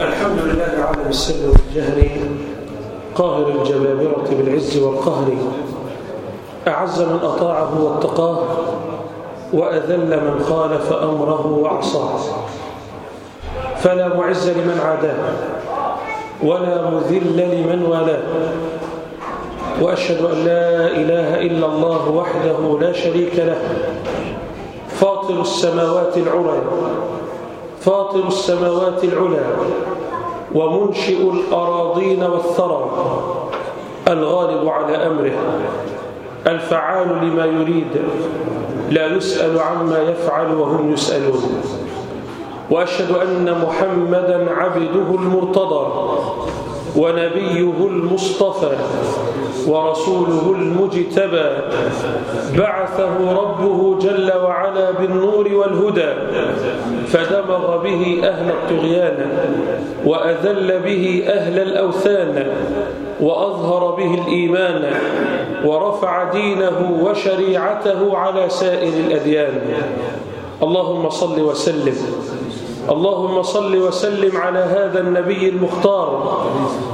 الحمد لله عالم السر والجهر قاهر الجبابرة بالعز والقهر أعز من أطاعه واتقاه وأذل من خالف أمره وعصاه. فلا معز لمن عاداه ولا مذل لمن والاه. وأشهد أن لا إله إلا الله وحده لا شريك له فاطر السماوات العلى فاطر السماوات العلى ومنشئ الأراضين والثرى الغالب على أمره الفعال لما يريد لا يسأل عما يفعل وهم يسألون وأشهد أن محمدا عبده المرتضى ونبيه المصطفى ورسوله المجتبى. بعثه ربه جل وعلا بالنور والهدى فدمغ به أهل الطغيان وأذل به أهل الأوثان وأظهر به الإيمان ورفع دينه وشريعته على سائر الأديان. اللهم صل وسلم اللهم صل وسلم على هذا النبي المختار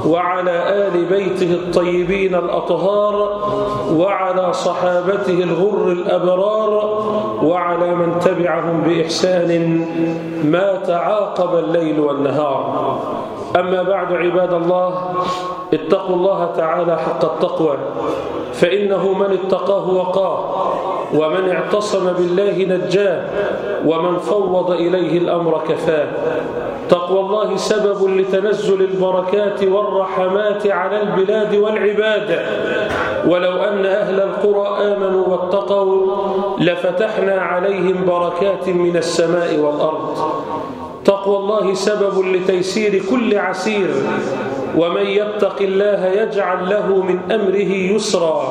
وعلى آل بيته الطيبين الأطهار وعلى صحابته الغر الأبرار وعلى من تبعهم بإحسان ما تعاقب الليل والنهار. أما بعد عباد الله اتقوا الله تعالى حق التقوى فإنه من اتقاه وقاه ومن اعتصم بالله نجاه ومن فوض إليه الأمر كفاه. تقوى الله سبب لتنزل البركات والرحمات على البلاد والعباد. ولو أن أهل القرى آمنوا واتقوا لفتحنا عليهم بركات من السماء والأرض. تقوى الله سبب لتيسير كل عسير. ومن يتق الله يجعل له من أمره يسرا.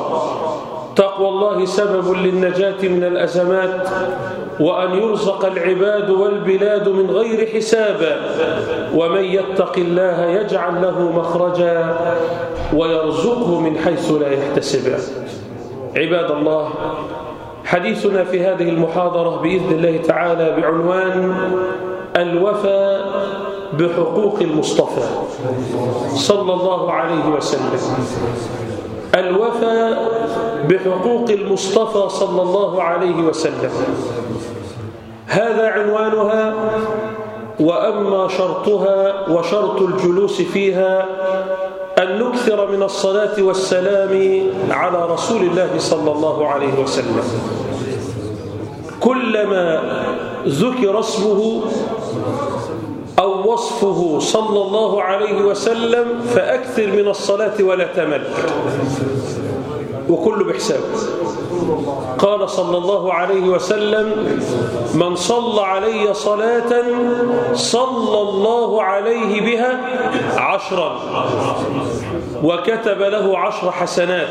تقوى الله سبب للنجاة من الأزمات. وأن يرزق العباد والبلاد من غير حساب. ومن يتق الله يجعل له مخرجا. ويرزقه من حيث لا يحتسب. عباد الله حديثنا في هذه المحاضرة بإذن الله تعالى بعنوان الوفاء بحقوق المصطفى صلى الله عليه وسلم. الوفاء بحقوق المصطفى صلى الله عليه وسلم. هذا عنوانها وأما شرطها وشرط الجلوس فيها أن نكثر من الصلاة والسلام على رسول الله صلى الله عليه وسلم. كلما ذكر اسمه أو وصفه صلى الله عليه وسلم فأكثر من الصلاة ولا تمل. وكل بحساب. قال صلى الله عليه وسلم من صلى علي صلاة صلى الله عليه بها عشرا وكتب له عشر حسنات.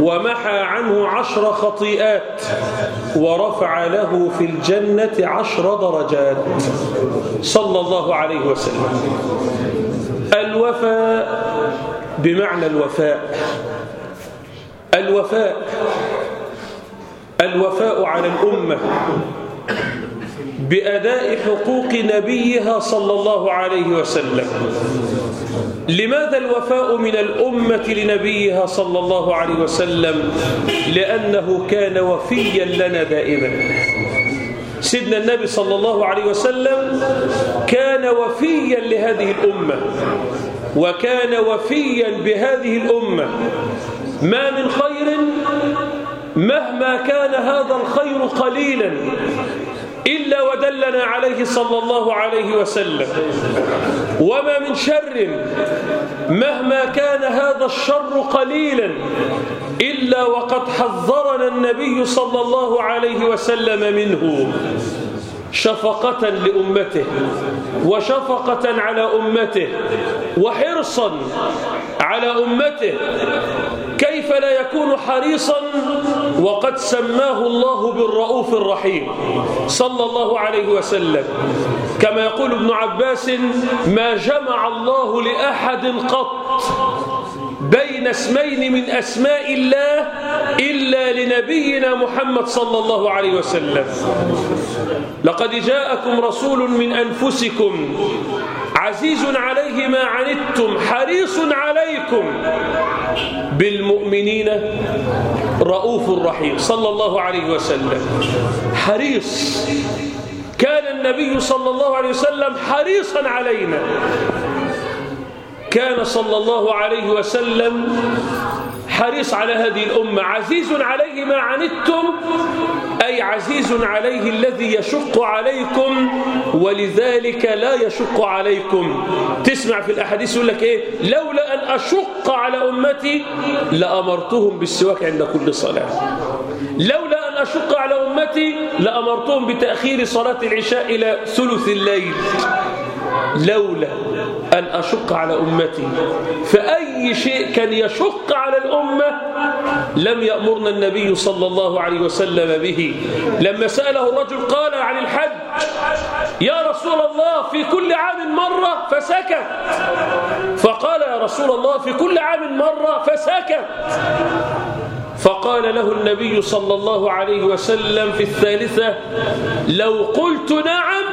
ومحى عنه عشر خطيئات ورفع له في الجنة عشر درجات. صلى الله عليه وسلم. الوفاء بمعنى الوفاء. الوفاء الوفاء على الأمة بأداء حقوق نبيها صلى الله عليه وسلم. لماذا الوفاء من الأمة لنبيها صلى الله عليه وسلم؟ لأنه كان وفيا لنا دائما. سيدنا النبي صلى الله عليه وسلم كان وفيا لهذه الأمة وكان وفيا بهذه الأمة. ما من خير مهما كان هذا الخير قليلا. إلا ودلنا عليه صلى الله عليه وسلم. وما من شر مهما كان هذا الشر قليلا إلا وقد حذرنا النبي صلى الله عليه وسلم منه شفقة لأمته وشفقة على أمته وحرصا على أمته لا يكون حريصا وقد سماه الله بالرؤوف الرحيم صلى الله عليه وسلم. كما يقول ابن عباس ما جمع الله لأحد قط بين اسمين من أسماء الله إلا لنبينا محمد صلى الله عليه وسلم. لقد جاءكم رسول من أنفسكم عزيز عليه ما عنتم حريص عليكم. بالمؤمنين رؤوف رحيم صلى الله عليه وسلم. حريص. كان النبي صلى الله عليه وسلم حريصا علينا. كان صلى الله عليه وسلم حريص على هذه الأمة. عزيز عليه ما عنتم أي عزيز عليه الذي يشق عليكم ولذلك لا يشق عليكم. تسمع في الأحاديث يقول لك إيه؟ لولا أن أشق على أمتي لأمرتهم بالسواك عند كل صلاة. لولا أن أشق على أمتي لأمرتهم بتأخير صلاة العشاء إلى ثلث الليل. لولا. أن أشق على أمتي. فأي شيء كان يشق على الأمة لم يأمرنا النبي صلى الله عليه وسلم به. لما سأله الرجل قال عن الحج يا رسول الله في كل عام مرة فسكت. فقال يا رسول الله في كل عام مرة فسكت. فقال له النبي صلى الله عليه وسلم في الثالثة لو قلت نعم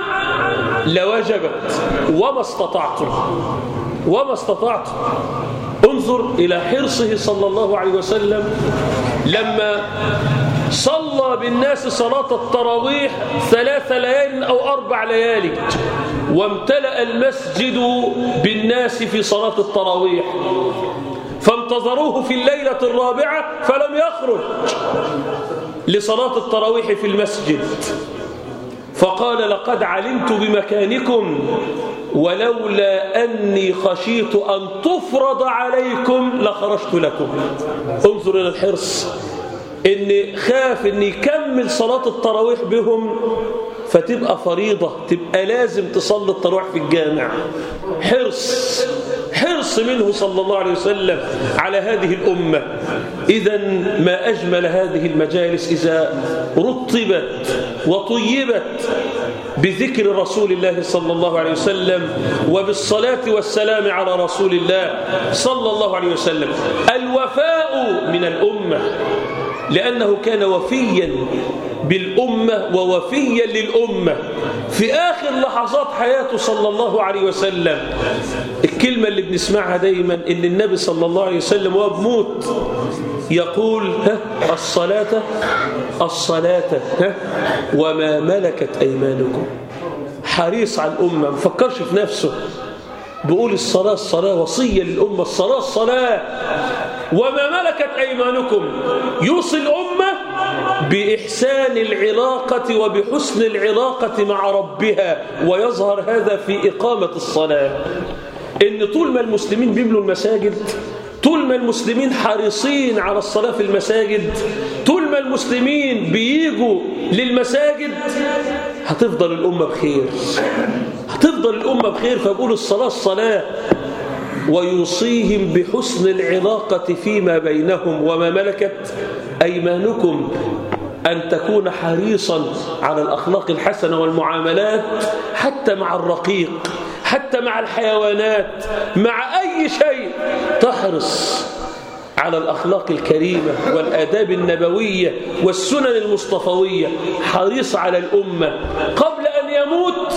لوجبت. وما استطعت وما استطعت انظر إلى حرصه صلى الله عليه وسلم لما صلى بالناس صلاة التراويح ثلاث ليال أو أربع ليالي وامتلأ المسجد بالناس في صلاة التراويح. فانتظروه في الليلة الرابعة فلم يخرج لصلاة التراويح في المسجد. فقال لقد علمت بمكانكم ولولا أني خشيت أن تفرض عليكم لخرجت لكم. انظر إلى الحرص. إن خاف أن يكمل صلاة التراويح بهم فتبقى فريضة تبقى لازم تصلي التراويح في الجامع. حرص حرص منه صلى الله عليه وسلم على هذه الأمة. إذا ما أجمل هذه المجالس إذا رطبت وطيبت بذكر رسول الله صلى الله عليه وسلم وبالصلاة والسلام على رسول الله صلى الله عليه وسلم. الوفاء من الأمة. لأنه كان وفيا بالأمة ووفيا للأمة. في آخر لحظات حياته صلى الله عليه وسلم الكلمة اللي بنسمعها دايما إن النبي صلى الله عليه وسلم وهو بموت يقول ها الصلاة الصلاة ها وما ملكت أيمانكم. حريص على الأمة ما فكرش في نفسه. بيقول الصلاة الصلاة وصية للأمة الصلاة الصلاة. وما ملكت أيمانكم؟ يوصي الأمة بإحسان العلاقة وبحسن العلاقة مع ربها ويظهر هذا في إقامة الصلاة. إن طول ما المسلمين بيملوا المساجد طول ما المسلمين حريصين على الصلاة في المساجد طول ما المسلمين بييجوا للمساجد هتفضل الأمة بخير. هتفضل الأمة بخير فبقول الصلاة الصلاة. ويوصيهم بحسن العلاقة فيما بينهم. وما ملكت أيمانكم أن تكون حريصا على الأخلاق الحسنة والمعاملات حتى مع الرقيق حتى مع الحيوانات مع أي شيء. تحرص على الأخلاق الكريمة والآداب النبوية والسنن المصطفوية. حريص على الأمة. قبل أن يموت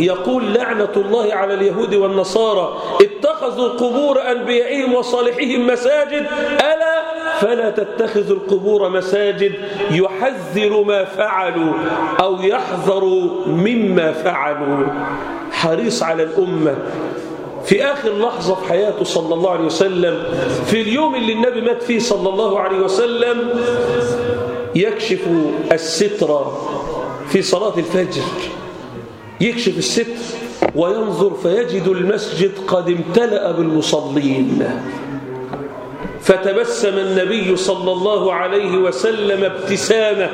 يقول لعنة الله على اليهود والنصارى اتخذوا قبور أنبيائهم وصالحهم مساجد. ألا؟ فلا تتخذوا القبور مساجد يحذر ما فعلوا أو يحذر مما فعلوا. حريص على الأمة. في آخر لحظة في حياته صلى الله عليه وسلم في اليوم اللي النبي مات فيه صلى الله عليه وسلم يكشف الستر في صلاة الفجر. يكشف الستر وينظر فيجد المسجد قد امتلأ بالمصلين. فتبسم النبي صلى الله عليه وسلم ابتسامة.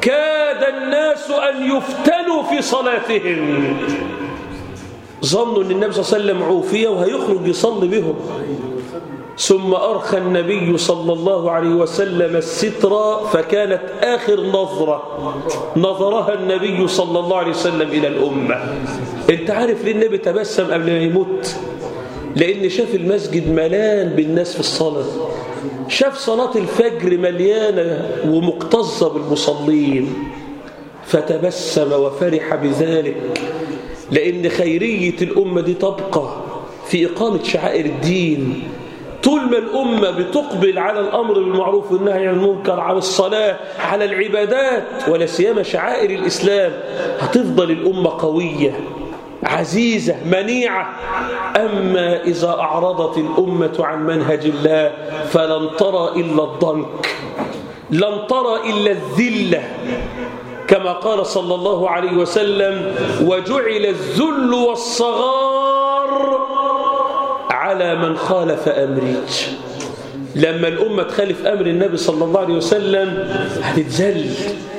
كاد الناس أن يفتنوا في صلاتهم. ظنوا أن النبي صلى الله عليه وسلم عوفية وهيخرج يصلي بهم. ثم أرخى النبي صلى الله عليه وسلم الستر فكانت آخر نظرة نظرها النبي صلى الله عليه وسلم إلى الأمة. أنت عارف ليه النبي تبسم قبل ما يموت؟ لأن شاف المسجد ملان بالناس في الصلاة. شاف صلاة الفجر مليانة ومكتظة بالمصلين. فتبسم وفرح بذلك لأن خيرية الأمة دي تبقى في إقامة شعائر الدين. طول ما الأمة بتقبل على الأمر بالمعروف والنهي عن المنكر على الصلاة على العبادات ولا سيما شعائر الإسلام هتفضل الأمة قوية عزيزة منيعة. أما إذا أعرضت الأمة عن منهج الله فلن ترى إلا الضنك لن ترى إلا الذلة. كما قال صلى الله عليه وسلم وجعل الذل والصغار على من خالف أمري. لما الأمة تخالف أمر النبي صلى الله عليه وسلم هتتذل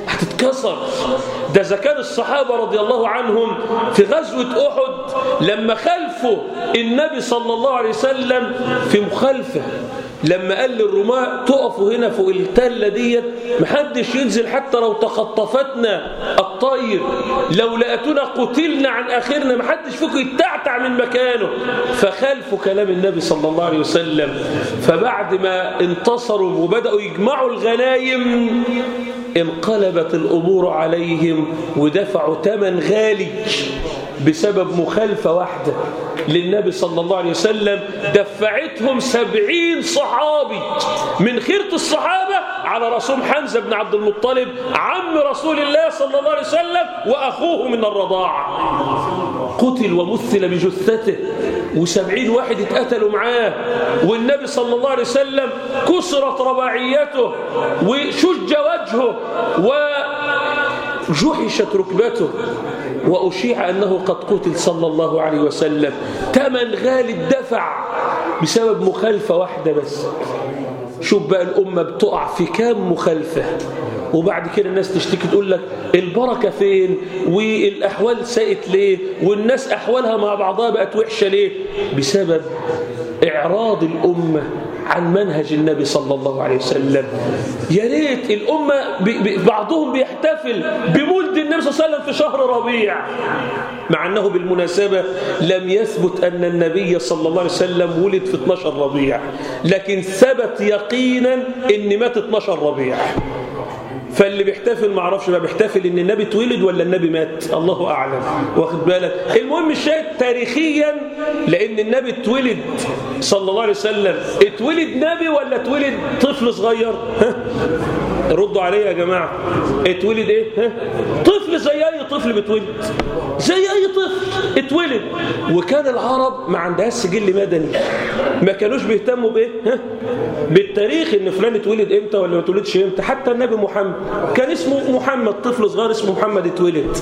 هتتكسر. ده إذا كان الصحابة رضي الله عنهم في غزوة أحد لما خلفوا النبي صلى الله عليه وسلم في مخالفة. لما قال للرماء تقفوا هنا فوق التلة ديت محدش ينزل حتى لو تخطفتنا الطير لو لقيتونا قتلنا عن آخرنا محدش فيكم يتعتع من مكانه. فخالفوا كلام النبي صلى الله عليه وسلم. فبعد ما انتصروا وبدأوا يجمعوا الغنايم انقلبت الأمور عليهم ودفعوا ثمن غالي. بسبب مخالفة واحدة للنبي صلى الله عليه وسلم دفعتهم سبعين صحابي من خيرة الصحابة على رسول حمزة بن عبد المطلب عم رسول الله صلى الله عليه وسلم وأخوه من الرضاعة. قتل ومثل بجثته وسبعين واحد اتقتلوا معاه والنبي صلى الله عليه وسلم كسرت رباعيته وشج وجهه وجحشت ركبته. وأشيع أنه قد قتل صلى الله عليه وسلم. تمن غالي الدفع بسبب مخالفة واحدة بس. شوف بقى الأمة بتقع في كام مخالفة. وبعد كده الناس تشتكي تقول لك البركة فين؟ والأحوال سائت ليه؟ والناس أحوالها مع بعضها بقت وحشة ليه؟ بسبب إعراض الأمة. عن منهج النبي صلى الله عليه وسلم. يا ريت الأمة. بعضهم بيحتفل بمولد النبي صلى الله عليه وسلم في شهر ربيع. مع أنه بالمناسبة لم يثبت أن النبي صلى الله عليه وسلم ولد في 12 ربيع. لكن ثبت يقينا أن مات 12 ربيع. فاللي بيحتفل ما أعرفش بقى بيحتفل إن النبي اتولد ولا النبي مات. الله أعلم. واخد بالك؟ المهم الشاهد تاريخيا لأن النبي اتولد صلى الله عليه وسلم. اتولد نبي ولا اتولد طفل صغير؟ ها؟ ردوا عليا يا جماعة. اتولد إيه؟ ها؟ طفل زي أي طفل بيتولد. زي أي طفل اتولد. وكان العرب ما عندهاش سجل مدني. ما كانوش بيهتموا بإيه؟ ها؟ بالتاريخ إن فلان اتولد إمتى ولا ما اتولدش إمتى. حتى النبي محمد. كان اسمه محمد طفل صغير اسمه محمد اتولد.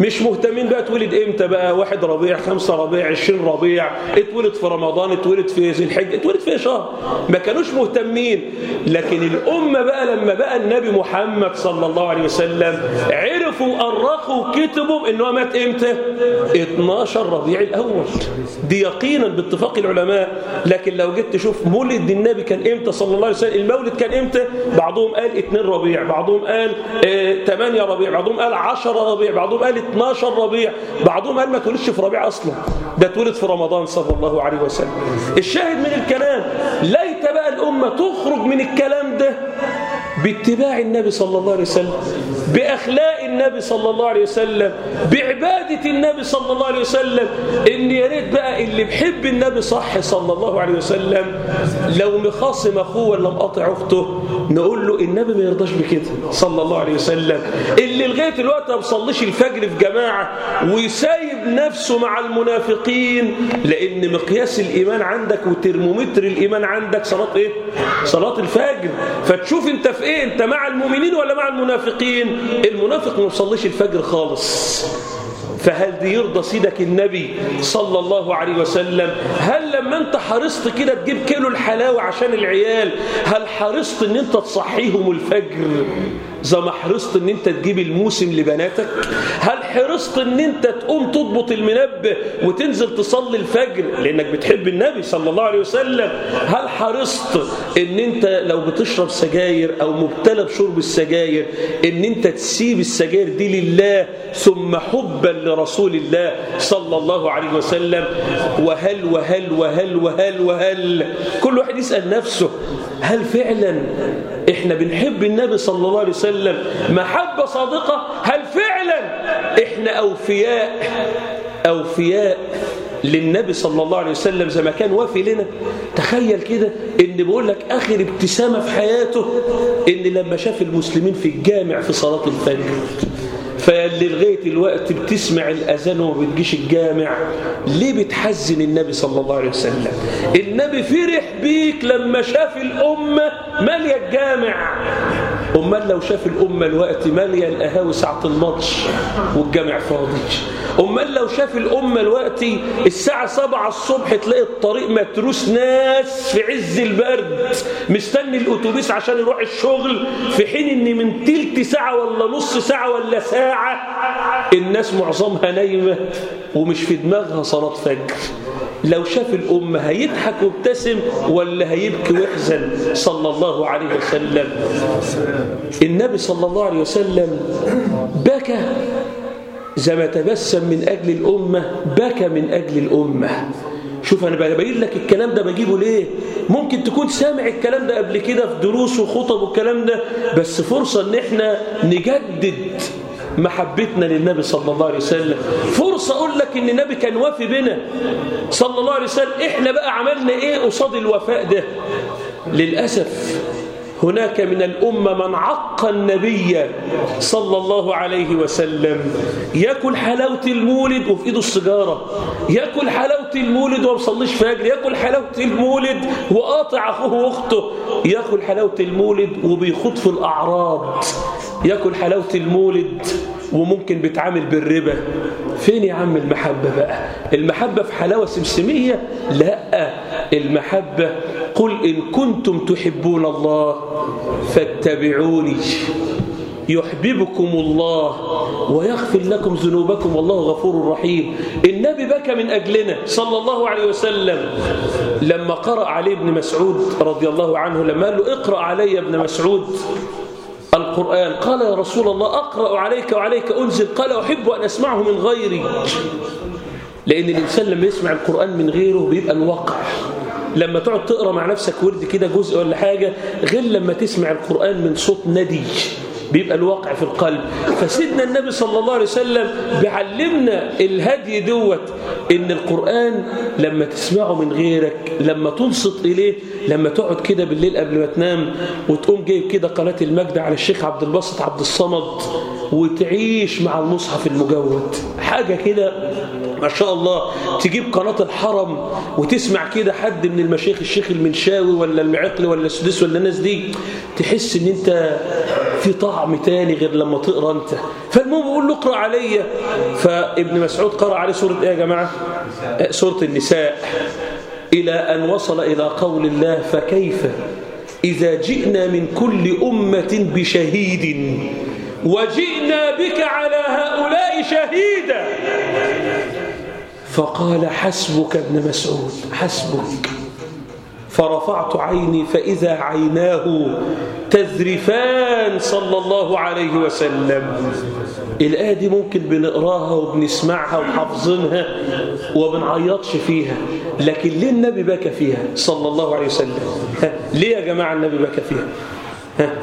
مش مهتمين بقى اتولد إمتى بقى؟ واحد ربيع خمسة ربيع عشرين ربيع. اتولد في رمضان اتولد في ذي الحجة اتولد في شهر. ما كانوش مهتمين. لكن الأمة بقى لما بقى النبي محمد صلى الله عليه وسلم عرفوا أرخوا كتبوا انه مات إمتى؟ 12 ربيع الأول. دي يقينا باتفاق العلماء. لكن لو جيت تشوف مولد النبي كان إمتى صلى الله عليه وسلم؟ المولد كان إمتى؟ بعضهم قال 2 ربيع بعضهم قال آه 8 ربيع بعضهم قال 10 ربيع بعضهم قال 12 ربيع بعضهم قال ما تولدش في ربيع أصلا. ده اتولد في رمضان صلى الله عليه وسلم. الشاهد من الكلام ليت بقى الأمة تخرج من الكلام ده باتباع النبي صلى الله عليه وسلم بأخلاق النبي صلى الله عليه وسلم بعبادة النبي صلى الله عليه وسلم. إن يا ريت بقى اللي بحب النبي صح صلى الله عليه وسلم لو مخاصم أخوه ولا مقاطع أخته نقول له النبي ما يرضاش بكده صلى الله عليه وسلم. اللي لغاية الوقت ما بيصليش الفجر في جماعة ويسايب نفسه مع المنافقين لأن مقياس الإيمان عندك وترمومتر الإيمان عندك صلاة إيه؟ صلاة الفجر. فتشوف أنت في إيه؟ أنت مع المؤمنين ولا مع المنافقين؟ المنافق ما بيصليش الفجر خالص. فهل دي يرضى سيدك النبي صلى الله عليه وسلم؟ هل لما انت حرصت كده تجيب كيلو الحلاوة عشان العيال هل حرصت ان انت تصحيهم الفجر؟ زي ما حرصت إن أنت تجيب الموسم لبناتك؟ هل حرصت إن أنت تقوم تضبط المنبه وتنزل تصلي الفجر لأنك بتحب النبي صلى الله عليه وسلم؟ هل حرصت إن أنت لو بتشرب سجاير أو مبتلى بشرب السجاير إن أنت تسيب السجاير دي لله ثم حبا لرسول الله صلى الله عليه وسلم؟ وهل وهل وهل وهل وهل؟ كل واحد يسأل نفسه هل فعلا إحنا بنحب النبي صلى الله عليه وسلم؟ محبة صادقة هل فعلا؟ إحنا أوفياء أوفياء للنبي صلى الله عليه وسلم زي ما كان وافي لنا. تخيل كده إن بيقول لك آخر ابتسامة في حياته إن لما شاف المسلمين في الجامع في صلاة الفجر. فاللي لغاية الوقت بتسمع الأذان وما بتجيش الجامع. ليه بتحزن النبي صلى الله عليه وسلم؟ النبي فرح بيك لما شاف الأمة مالية الجامع. أمال لو شاف الأمة الوقت مالية القهاوي ساعة الماتش والجامع فاضي. أمال لو شاف الأمة الوقت الساعة 7 الصبح تلاقي الطريق متروس ناس في عز البرد مستني الأتوبيس عشان يروح الشغل في حين إن من تلت ساعة ولا نص ساعة ولا ساعة الناس معظمها نايمة ومش في دماغها صلاة فجر. لو شاف الأمة هيضحك وابتسم ولا هيبكي ويحزن؟ صلى الله عليه وسلم. النبي صلى الله عليه وسلم بكى زي ما تبسم من أجل الأمة بكى من أجل الأمة. شوف أنا ببين لك الكلام ده بجيبه ليه؟ ممكن تكون سامع الكلام ده قبل كده في دروس وخطب والكلام ده بس فرصة إن إحنا نجدد محبتنا للنبي صلى الله عليه وسلم. فرصة أقول لك إن النبي كان وافي بنا. صلى الله عليه وسلم إحنا بقى عملنا إيه قصاد الوفاء ده؟ للأسف هناك من الأمة من عق النبي صلى الله عليه وسلم. يأكل حلاوة المولد وفي إيده السجارة يأكل حلاوة المولد ومصليش فجر. يأكل حلاوة المولد وقاطع أخوه وأخته. يأكل حلاوة المولد وبيخوض في الأعراض. يأكل حلاوة المولد وممكن بيتعامل بالربا. فين يا عم المحبة بقى؟ المحبة في حلاوة سمسمية؟ لا المحبة قل إن كنتم تحبون الله فاتبعوني يحببكم الله ويغفر لكم ذنوبكم والله غفور رحيم. النبي بكى من أجلنا صلى الله عليه وسلم لما قرأ عليه ابن مسعود رضي الله عنه لما قال له اقرأ علي ابن مسعود. القرآن. قال يا رسول الله أقرأ عليك وعليك أنزل. قال أحب أن أسمعه من غيري. لأن الإنسان لما يسمع القرآن من غيره بيبقى الواقع. لما تقعد تقرأ مع نفسك ورد كده جزء ولا حاجة غير لما تسمع القرآن من صوت ندي بيبقى الواقع في القلب. فسيدنا النبي صلى الله عليه وسلم بيعلمنا الهدي دوت إن القرآن لما تسمعه من غيرك لما تنصت إليه لما تقعد كده بالليل قبل ما تنام وتقوم جايب كده قناة المجد على الشيخ عبد الباسط عبد الصمد وتعيش مع المصحف المجود. حاجة كده ما شاء الله تجيب قناة الحرم وتسمع كده حد من المشايخ الشيخ المنشاوي ولا المعقل ولا السدس ولا الناس دي تحس إن أنت في طعم تاني غير لما تقرأ أنت. فالمهم بقول له اقرأ عليا فابن مسعود قرأ عليه سورة إيه يا جماعة؟ سورة النساء. إلى أن وصل إلى قول الله فكيف؟ إذا جئنا من كل أمة بشهيد وجئنا بك على هؤلاء شهيدا. فقال حسبك ابن مسعود حسبك. فرفعت عيني فإذا عيناه تذرفان صلى الله عليه وسلم الآية دي ممكن بنقراها وبنسمعها وحافظينها وبنعيطش فيها لكن ليه النبي بكى فيها صلى الله عليه وسلم ها؟ ليه يا جماعة النبي بكى فيها ها؟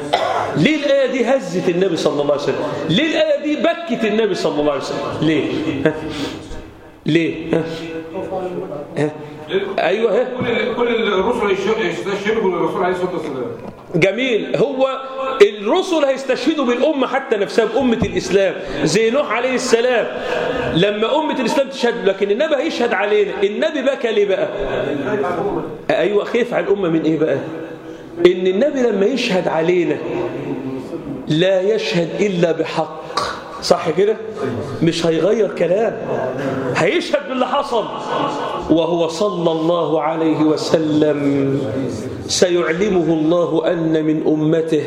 ليه الآية دي هزت النبي صلى الله عليه وسلم ليه الآية دي بكت النبي صلى الله عليه وسلم ليه ها؟ ليه ها؟ ها؟ أيوه. ها كل كل الرسل يستشهدوا بالرسول عليه الصلاة والسلام. جميل. هو الرسل هيستشهدوا بالأمة حتى نفسها بأمة الإسلام. زي نوح عليه السلام. لما أمة الإسلام تشهد لكن النبي هيشهد علينا. النبي بكى ليه بقى. أيوة خيف على الأمة من إيه بقى؟ إن النبي لما يشهد علينا لا يشهد إلا بحق. صح كده؟ مش هيغير كلام. هيشهد باللي حصل. وهو صلى الله عليه وسلم سيعلمه الله أن من أمته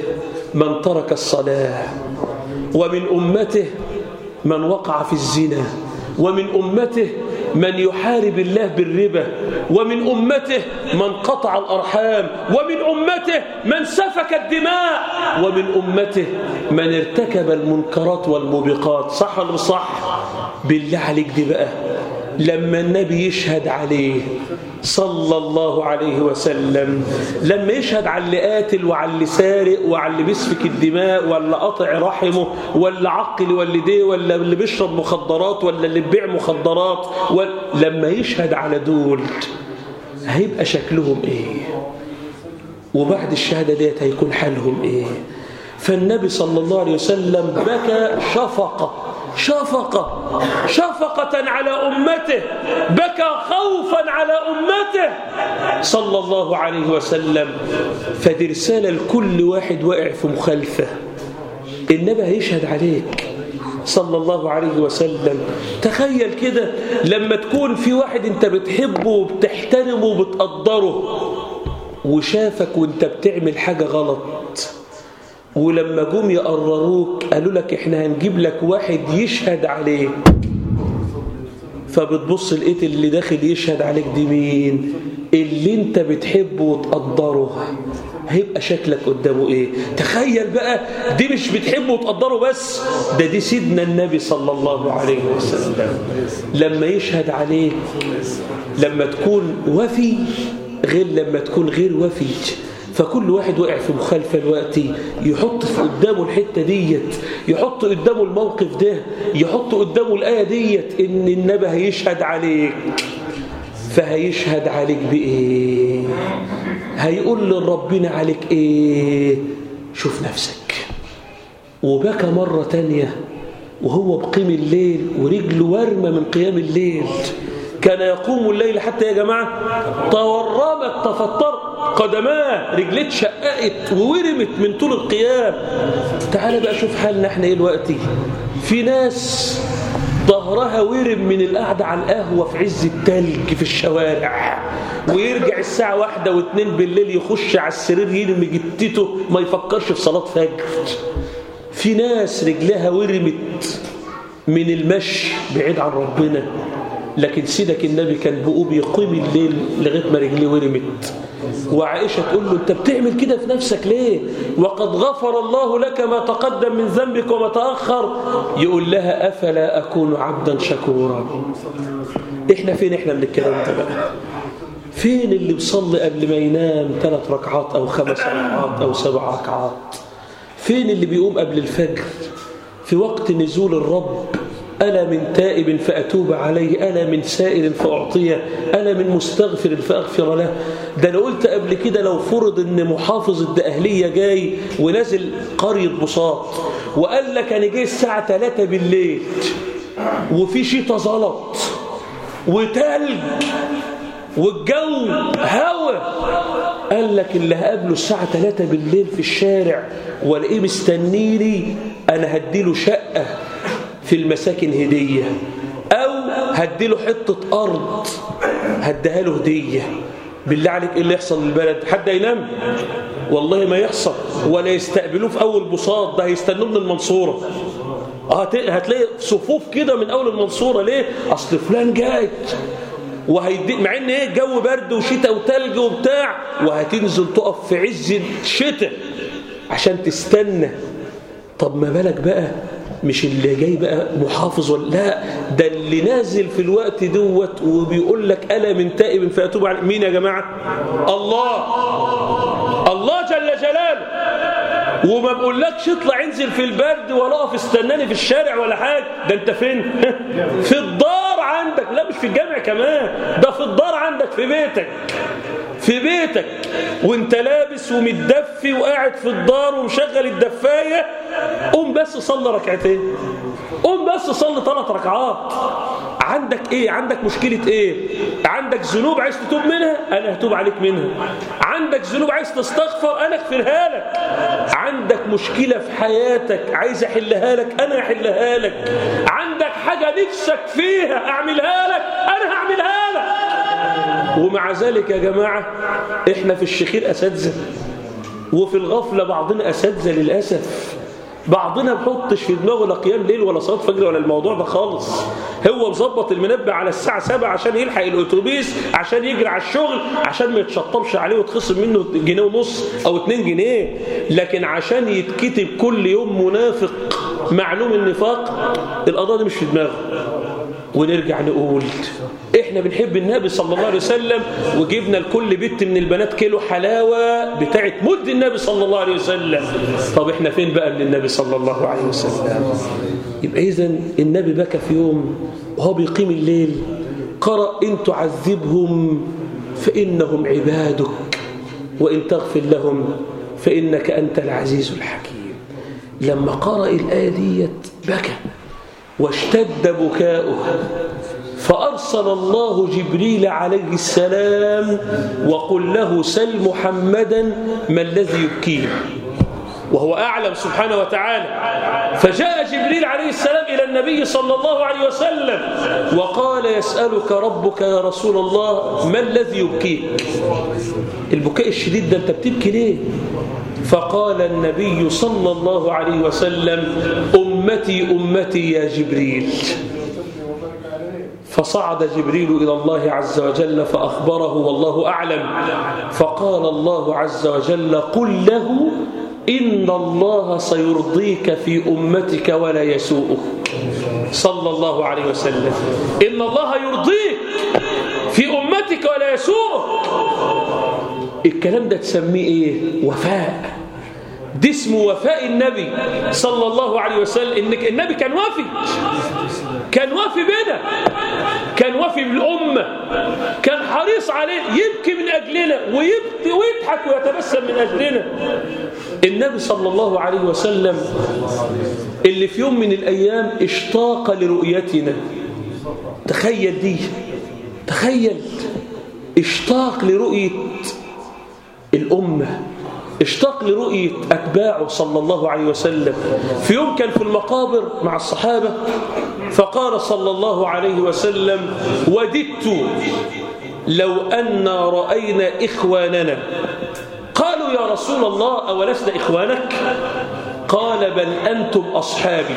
من ترك الصلاة ومن أمته من وقع في الزنا ومن أمته من يحارب الله بالربا ومن أمته من قطع الأرحام ومن أمته من سفك الدماء ومن أمته من ارتكب المنكرات والموبقات. صح ولا صح؟ بالله عليك دي بقى. لما النبي يشهد عليه صلى الله عليه وسلم لما يشهد على اللي قاتل وعلى اللي سارق وعلى اللي بيسفك الدماء ولا قطع رحمه ولا عقل والديه ولا اللي بيشرب مخدرات ولا اللي بيبيع مخدرات لما يشهد على دول هيبقى شكلهم إيه؟ وبعد الشهادة ديت هيكون حالهم إيه؟ فالنبي صلى الله عليه وسلم بكى شفقة. شفقة شفقة على أمته بكى خوفا على أمته. صلى الله عليه وسلم فدي رسالة لكل واحد واقع في مخالفة. النبي هيشهد عليك. صلى الله عليه وسلم. تخيل كده لما تكون في واحد انت بتحبه وبتحترمه وبتقدره وشافك وانت بتعمل حاجة غلط. ولما جم يقرروك قالوا لك إحنا هنجيب لك واحد يشهد عليك. فبتبص لقيت اللي داخل يشهد عليك دي مين؟ اللي انت بتحبه وتقدره. هيبقى شكلك قدامه إيه؟ تخيل بقى دي مش بتحبه وتقدره بس ده دي سيدنا النبي صلى الله عليه وسلم. لما يشهد عليك لما تكون وفي غير لما تكون غير وفي. فكل واحد وقع في مخالفة الوقت. يحط في قدامه الحتة ديت يحط قدامه الموقف ده يحط قدامه الآية ديت إن النبي هيشهد عليك. فهيشهد عليك بإيه؟ هيقول لربنا عليك إيه؟ شوف نفسك. وبكى مرة تانية وهو بقيم الليل ورجله ورمة من قيام الليل. كان يقوم الليل حتى يا جماعة. تورمت تفطر قدماه رجليه اتشققت وورمت من طول القيام. تعال بقى شوف حالنا إحنا إيه دلوقتي. في ناس ظهرها ورم من القعدة على القهوة في عز التلج في الشوارع. ويرجع الساعة واحدة واثنين بالليل يخش على السرير يرمي جتته ما يفكرش في صلاة فجر. في ناس رجلها ورمت من المشي بعيد عن ربنا. لكن سيدك النبي كان بقوم يقيم الليل لغاية ما رجليه ورمت. وعائشة تقول له أنت بتعمل كده في نفسك ليه؟ وقد غفر الله لك ما تقدم من ذنبك وما تأخر. يقول لها أفلا أكون عبدا شكورا؟ إحنا فين؟ إحنا من الكلام ده بقى. فين اللي بيصلي قبل ما ينام ثلاث ركعات أو خمس ركعات أو سبع ركعات؟ فين اللي بيقوم قبل الفجر؟ في وقت نزول الرب ألا من تائب فأتوب عليه ألا من سائل فأعطيه ألا من مستغفر فأغفر له. ده أنا قلت قبل كده لو فرض أن محافظ الدقهلية جاي ونازل قرية بساط وقال لك أنا جاي الساعة 3 بالليل وفي شيطة زلط وتلج والجو هوا قال لك اللي هقابله الساعة 3 بالليل في الشارع وألاقيه مستنيني أنا هديله شقة. في المساكن هدية أو هديله حتة أرض هديها له هدية. بالله عليك إيه اللي يحصل للبلد؟ حد ينام؟ والله ما يحصل ولا يستقبلوه في أول بساط ده هيستنوه من المنصورة. هتلاقي صفوف كده من أول المنصورة. ليه؟ أصل فلان جاي وهيدي مع إن إيه الجو برد وشتاء وتلج وبتاع وهتنزل تقف في عز الشتاء عشان تستنى. طب ما بالك بقى مش اللي جاي بقى محافظ ولا لا ده اللي نازل في الوقت دوت وبيقول لك ألا من تائب فأتوب عليه. مين يا جماعة؟ الله. الله جل جلاله. وما بقولكش اطلع انزل في البرد ولا اقف استناني في الشارع ولا حاجة. ده انت فين؟ في الدار عندك. لا مش في الجامع كمان. ده في الدار عندك في بيتك. في بيتك وانت لابس ومتدفي وقاعد في الدار ومشغل الدفاية قوم بس صلي ركعتين. قوم بس صلي ثلاث ركعات. عندك إيه؟ عندك مشكلة إيه؟ عندك ذنوب عايز تتوب منها؟ أنا هتوب عليك منها. عندك ذنوب عايز تستغفر؟ أنا اغفرها لك. عندك مشكلة في حياتك عايز أحلها لك؟ أنا أحلها لك. عندك حاجة نفسك فيها أعملها لك؟ أنا هعملها لك ومع ذلك يا جماعة إحنا في الشخير أساتذة. وفي الغفلة بعضنا أساتذة للأسف. بعضنا ما بيحطش في دماغه لا قيام ليل ولا صلاة فجر ولا الموضوع ده خالص. هو مظبط المنبه على الساعة 7 عشان يلحق الأتوبيس عشان يجري على الشغل عشان ما يتشطبش عليه وتخصم منه جنيه ونص أو 2 جنيه. لكن عشان يتكتب كل يوم منافق معلوم النفاق القضاء دي مش في دماغه. ونرجع نقول إحنا بنحب النبي صلى الله عليه وسلم وجبنا لكل بنت من البنات كيلو حلاوة بتاعت مد النبي صلى الله عليه وسلم. طب إحنا فين بقى من النبي صلى الله عليه وسلم؟ يبقى اذا النبي بكى في يوم وهو بيقيم الليل قرأ إن تعذبهم فإنهم عبادك وإن تغفر لهم فإنك أنت العزيز الحكيم. لما قرأ الآية ديت بكى واشتد بكاؤه فأرسل الله جبريل عليه السلام وقل له سل محمدا ما الذي يبكيه. وهو أعلم سبحانه وتعالى. فجاء جبريل عليه السلام إلى النبي صلى الله عليه وسلم وقال يسألك ربك يا رسول الله ما الذي يبكيك؟ البكاء الشديد ده أنت بتبكي ليه؟ فقال النبي صلى الله عليه وسلم أمتي أمتي يا جبريل. فصعد جبريل إلى الله عز وجل فأخبره والله أعلم. فقال الله عز وجل قل له إن الله سيرضيك في أمتك ولا يسوءك. صلى الله عليه وسلم. إن الله يرضيك في أمتك ولا يسوءك. الكلام ده تسميه إيه وفاء. دي اسمه وفاء النبي صلى الله عليه وسلم. إنك النبي كان وافي. كان وافي بنا كان وافي بالأمة. كان حريص عليه. يبكي من أجلنا ويبكي ويضحك ويتبسم من أجلنا. النبي صلى الله عليه وسلم اللي في يوم من الأيام اشتاق لرؤيتنا. تخيل دي. تخيل. اشتاق لرؤية الأمة. اشتاق لرؤية أتباعه صلى الله عليه وسلم. في يوم كان في المقابر مع الصحابة فقال صلى الله عليه وسلم وددت لو أن رأينا إخواننا. قالوا يا رسول الله أولسنا إخوانك؟ قال بل أنتم أصحابي.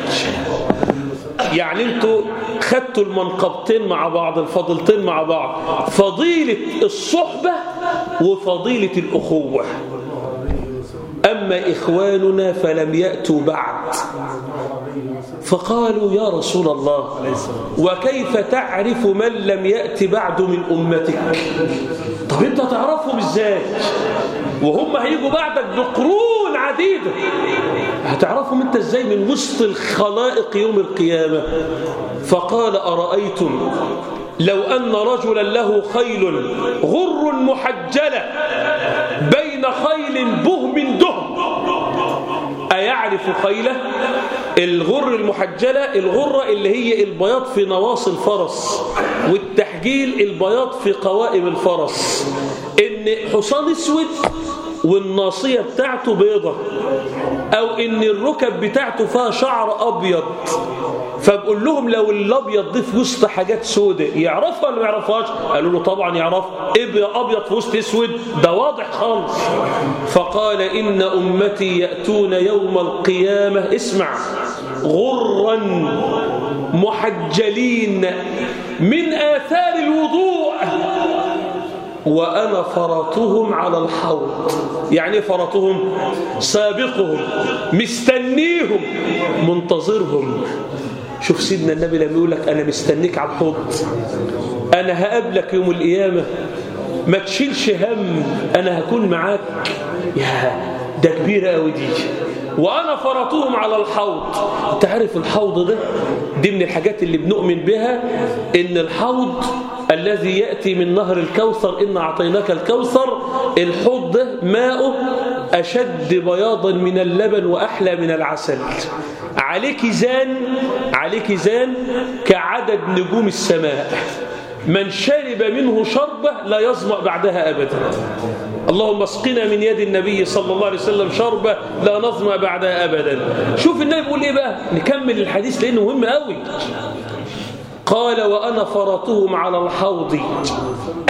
يعني أنتم خدتوا المنقبتين مع بعض الفضلتين مع بعض فضيلة الصحبة وفضيلة الأخوة. أما إخواننا فلم يأتوا بعد. فقالوا يا رسول الله وكيف تعرف من لم يأت بعد من أمتك؟ طب أنت تعرفهم إزاي؟ وهم هيجوا بعدك بقرون عديدة. هتعرفهم أنت إزاي من وسط الخلائق يوم القيامة؟ فقال أرأيتم؟ لو أن رجلا له خيل غر محجلة بين خيل دهم أيعرف خيله الغر المحجلة الغرة اللي هي البياض في نواصي الفرس والتحجيل البياض في قوائم الفرس. إن حصان أسود والناصية بتاعته بيضة أو إن الركب بتاعته فيها شعر أبيض. فبقول لهم لو الأبيض دي في وسط حاجات سودة يعرفها ولا ما يعرفهاش؟ قالوا له طبعا يعرف. إيه أبيض في وسط أسود ده واضح خالص. فقال إن أمتي يأتون يوم القيامة اسمع غرا محجلين من آثار الوضوء وأنا فرطهم على الحوض. يعني فرطهم؟ سابقهم مستنيهم منتظرهم. شوف سيدنا النبي لما يقول لك أنا مستنيك على الحوض أنا هقابلك يوم القيامة ما تشيلش هم أنا هكون معاك. يا ده كبيرة قوي دي. وأنا فرطهم على الحوض. أنت عارف الحوض ده؟ دي من الحاجات اللي بنؤمن بها إن الحوض الذي يأتي من نهر الكوثر إن أعطيناك الكوثر الحوض ده ماؤه أشد بياضا من اللبن وأحلى من العسل. عليك زان عليك زان كعدد نجوم السماء. من شرب منه شربة لا يظمأ بعدها أبدا. اللهم اسقنا من يد النبي صلى الله عليه وسلم شربة لا نظمأ بعدها أبدا. شوف النبي بيقول إيه بقى؟ نكمل الحديث لأنه مهم قوي. قال وأنا فرطهم على الحوض.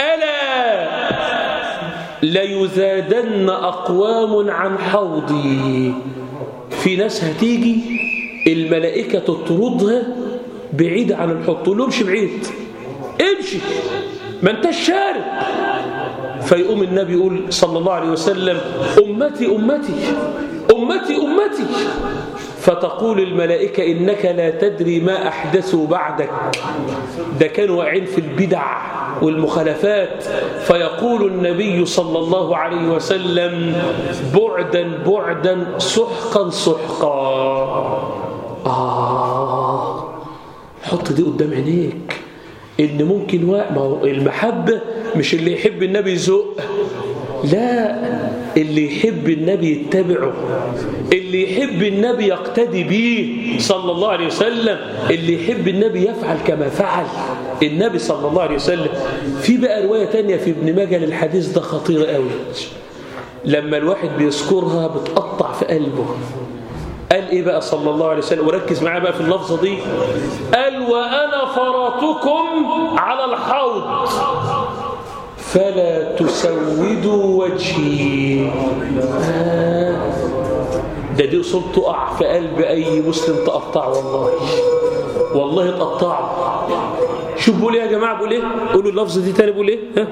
ألا! ليزادن أقوام عن حوضي. في ناس هتيجي الملائكة تطردها بعيد عن الحوض. تقول له امشي بعيد. امشي. ما انت الشارب فيقوم النبي يقول صلى الله عليه وسلم أمتي أمتي أمتي أمتي. فتقول الملائكة إنك لا تدري ما أحدثوا بعدك. ده كانوا واقعين في البدع والمخالفات. فيقول النبي صلى الله عليه وسلم بعدا بعدا سحقا سحقا. آه حط دي قدام عينيك. إن ممكن ما هو المحبة مش اللي يحب النبي يزق لا اللي يحب النبي يتبعه. اللي يحب النبي يقتدي به صلى الله عليه وسلم. اللي يحب النبي يفعل كما فعل النبي صلى الله عليه وسلم. في بقى رواية تانية في ابن ماجه للحديث ده خطير قوي. لما الواحد بيذكرها بتقطع في قلبه. قال إيه بقى صلى الله عليه وسلم؟ وركز معايا بقى في اللفظة دي. قال وأنا فرطكم على الحوض. فلا تسودوا وجهي. آه. ده دي أصول تقع في قلب أي مسلم تقطع والله. والله تقطع. شوف بقول إيه يا جماعة؟ بقول إيه؟ قولوا اللفظ دي تاني بقول إيه؟ ها؟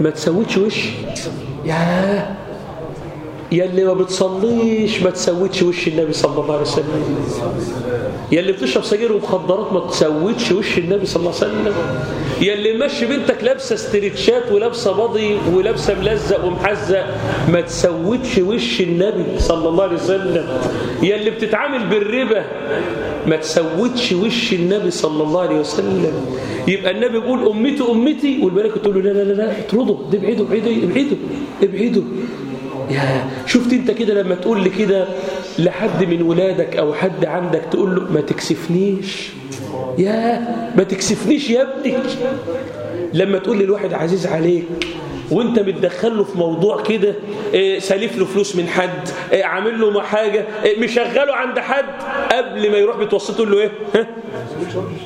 ما تسودش وشي ياه. يا اللي ما بتصليش ما تسودش وش النبي صلى الله عليه وسلم. يا اللي بتشرب سجاير ومخدرات ما تسودش وش النبي صلى الله عليه وسلم. يا اللي ماشي بنتك لابسة استريتشات ولابسة بضي ولابسة ملزق ومحزق ما تسودش وش النبي صلى الله عليه وسلم. يا اللي بتتعامل بالربا ما تسودش وش النبي صلى الله عليه وسلم. يبقى النبي بيقول أمتي أمتي والملائكة تقول له لا لا لا اطردوا ده ابعدوا ابعدوا ابعدوا يا شفت انت كده لما تقول لي كده لحد من ولادك أو حد عندك تقول له ما تكسفنيش؟ يا ما تكسفنيش يا ابني. لما تقول لي الواحد عزيز عليك وانت بتدخل له في موضوع كده آه سالف له فلوس من حد آه عامل له حاجة آه مشغله عند حد قبل ما يروح بتوسطه له إيه؟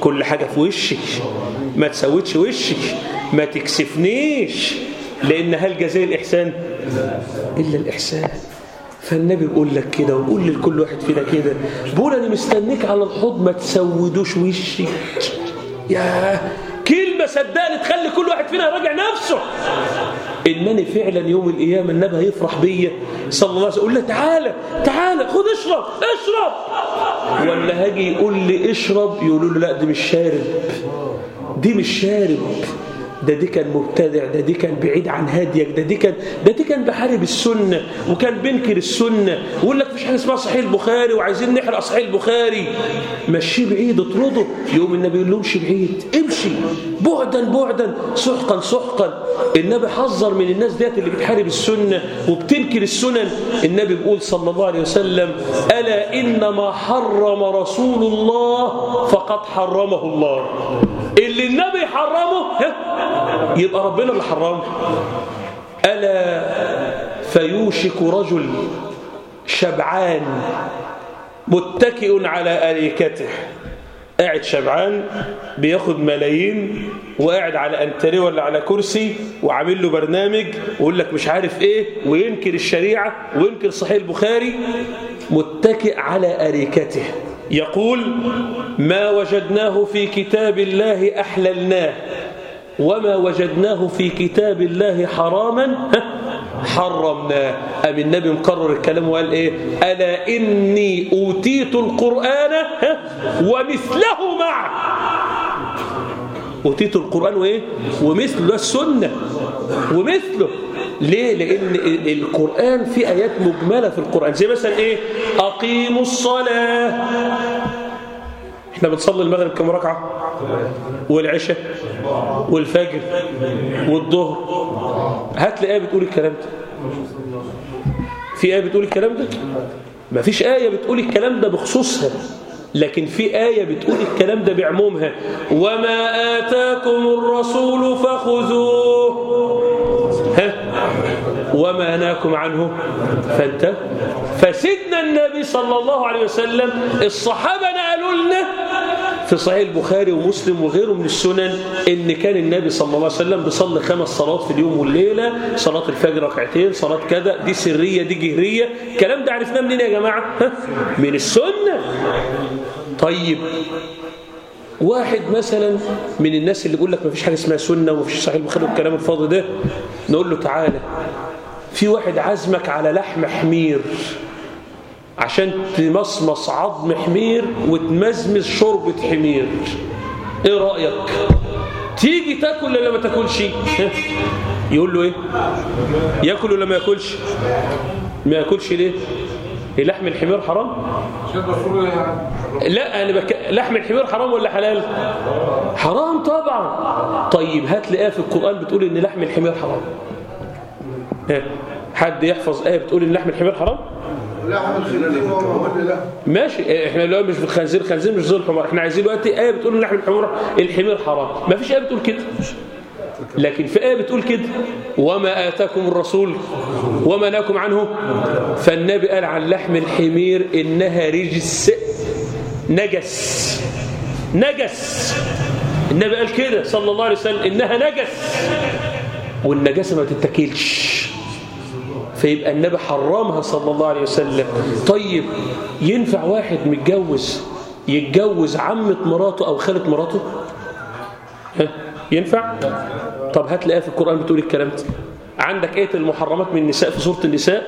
كل حاجة في وشك ما تسودش وشك ما تكسفنيش. لأن هل جزاء الإحسان؟ إلا الإحسان. فالنبي بيقول لك كده ويقول لكل واحد فينا كده بقول أنا مستنيك على الحوض ما تسودوش وشي يا كلمة صدقني تخلي كل واحد فينا يراجع نفسه. إنني فعلا يوم القيامة النبي هيفرح بيا صلى الله عليه وسلم. يقول له تعالى تعالى خد اشرب اشرب. ولا هاجي يقول لي اشرب يقولوا له لا دي مش شارب. دي مش شارب. ده دي كان مبتدع ده دي كان بعيد عن هديك ده دي كان ده دي كان بحارب السنة وكان بينكر السنة. ويقول لك مفيش حاجة اسمها صحيح البخاري وعايزين نحرق صحيح البخاري. مشيه بعيد اطرده. يقوم النبي يقول له امشي بعيد. امشي بعدا بعدا سحقا سحقا. النبي حذر من الناس ديت اللي بتحارب السنة وبتنكر السنن. النبي بيقول صلى الله عليه وسلم ألا إنما حرم رسول الله فقد حرمه الله. اللي النبي حرمه يبقى ربنا اللي حرمه. ألا فيوشك رجل شبعان متكئ على أريكته قاعد شبعان بياخد ملايين وقاعد على أنتريه ولا على كرسي وعامل له برنامج ويقول لك مش عارف إيه وينكر الشريعة وينكر صحيح البخاري متكئ على أريكته. يقول ما وجدناه في كتاب الله أحللناه وما وجدناه في كتاب الله حراما. حرمناه أم النبي مقرر الكلام وقال إيه؟ ألا إني أوتيت القرآن ومثله معه. أوتيت القرآن وإيه؟ ومثله السنة. ومثله. ليه؟ لأن القرآن في آيات مجملة في القرآن. زي مثلا إيه؟ أقيموا الصلاة. إحنا بنصلي المغرب كم ركعة؟ والعشاء والفجر والظهر. هات لي آية بتقول الكلام ده. في آية بتقول الكلام ده؟ ما فيش آية بتقول الكلام ده بخصوصها لكن في آية بتقول الكلام ده بعمومها. وما آتاكم الرسول فخذوه. وما ناكم عنه. فانت فسيدنا النبي صلى الله عليه وسلم الصحابة قالوا لنا في صحيح البخاري ومسلم وغيره من السنن إن كان النبي صلى الله عليه وسلم بيصلي خمس صلوات في اليوم والليلة صلاة الفجر ركعتين صلاة كذا دي سرية دي جهرية. الكلام ده عرفناه منين يا جماعة؟ ها؟ من السنة. طيب واحد مثلا من الناس اللي بيقول لك ما فيش حاجة اسمها سنة وما فيش صحيح البخاري والكلام الفاضي ده نقول له تعالى. في واحد عزمك على لحم حمير عشان تمصمص عظم حمير وتمزمز شوربة حمير. إيه رأيك؟ تيجي تاكل ولا ما تاكلش؟ يقول له إيه؟ ياكل ولا ما ياكلش؟ ما ياكلش ليه؟ لحم الحمير حرام؟ يعني. لا أنا بك... لحم الحمير حرام ولا حلال؟ حرام طبعا. طيب هات لي آية في القرآن بتقول إن لحم الحمير حرام. ها حد يحفظ آية بتقول إن لحم الحمير حرام؟ لحم الخنزير ماشي. إحنا لو مش في الخنزير خنزير مش زي الحمار إحنا عايزين دلوقتي آية بتقول إن لحم الحمير الحمير حرام. ما فيش آية بتقول كده. لكن في إيه بتقول كده. وما آتاكم الرسول وما نهاكم عنه. فالنبي قال عن لحم الحمير إنها رجس نجس. نجس. النبي قال كده صلى الله عليه وسلم. إنها نجس. والنجاسة ما تتاكلش. فيبقى النبي حرمها صلى الله عليه وسلم. طيب ينفع واحد متجوز يتجوز عمة مراته أو خالة مراته؟ ها؟ ينفع؟ طب هات لي آية في القرآن بتقول الكلام ده. عندك آية المحرمات من النساء في سورة النساء؟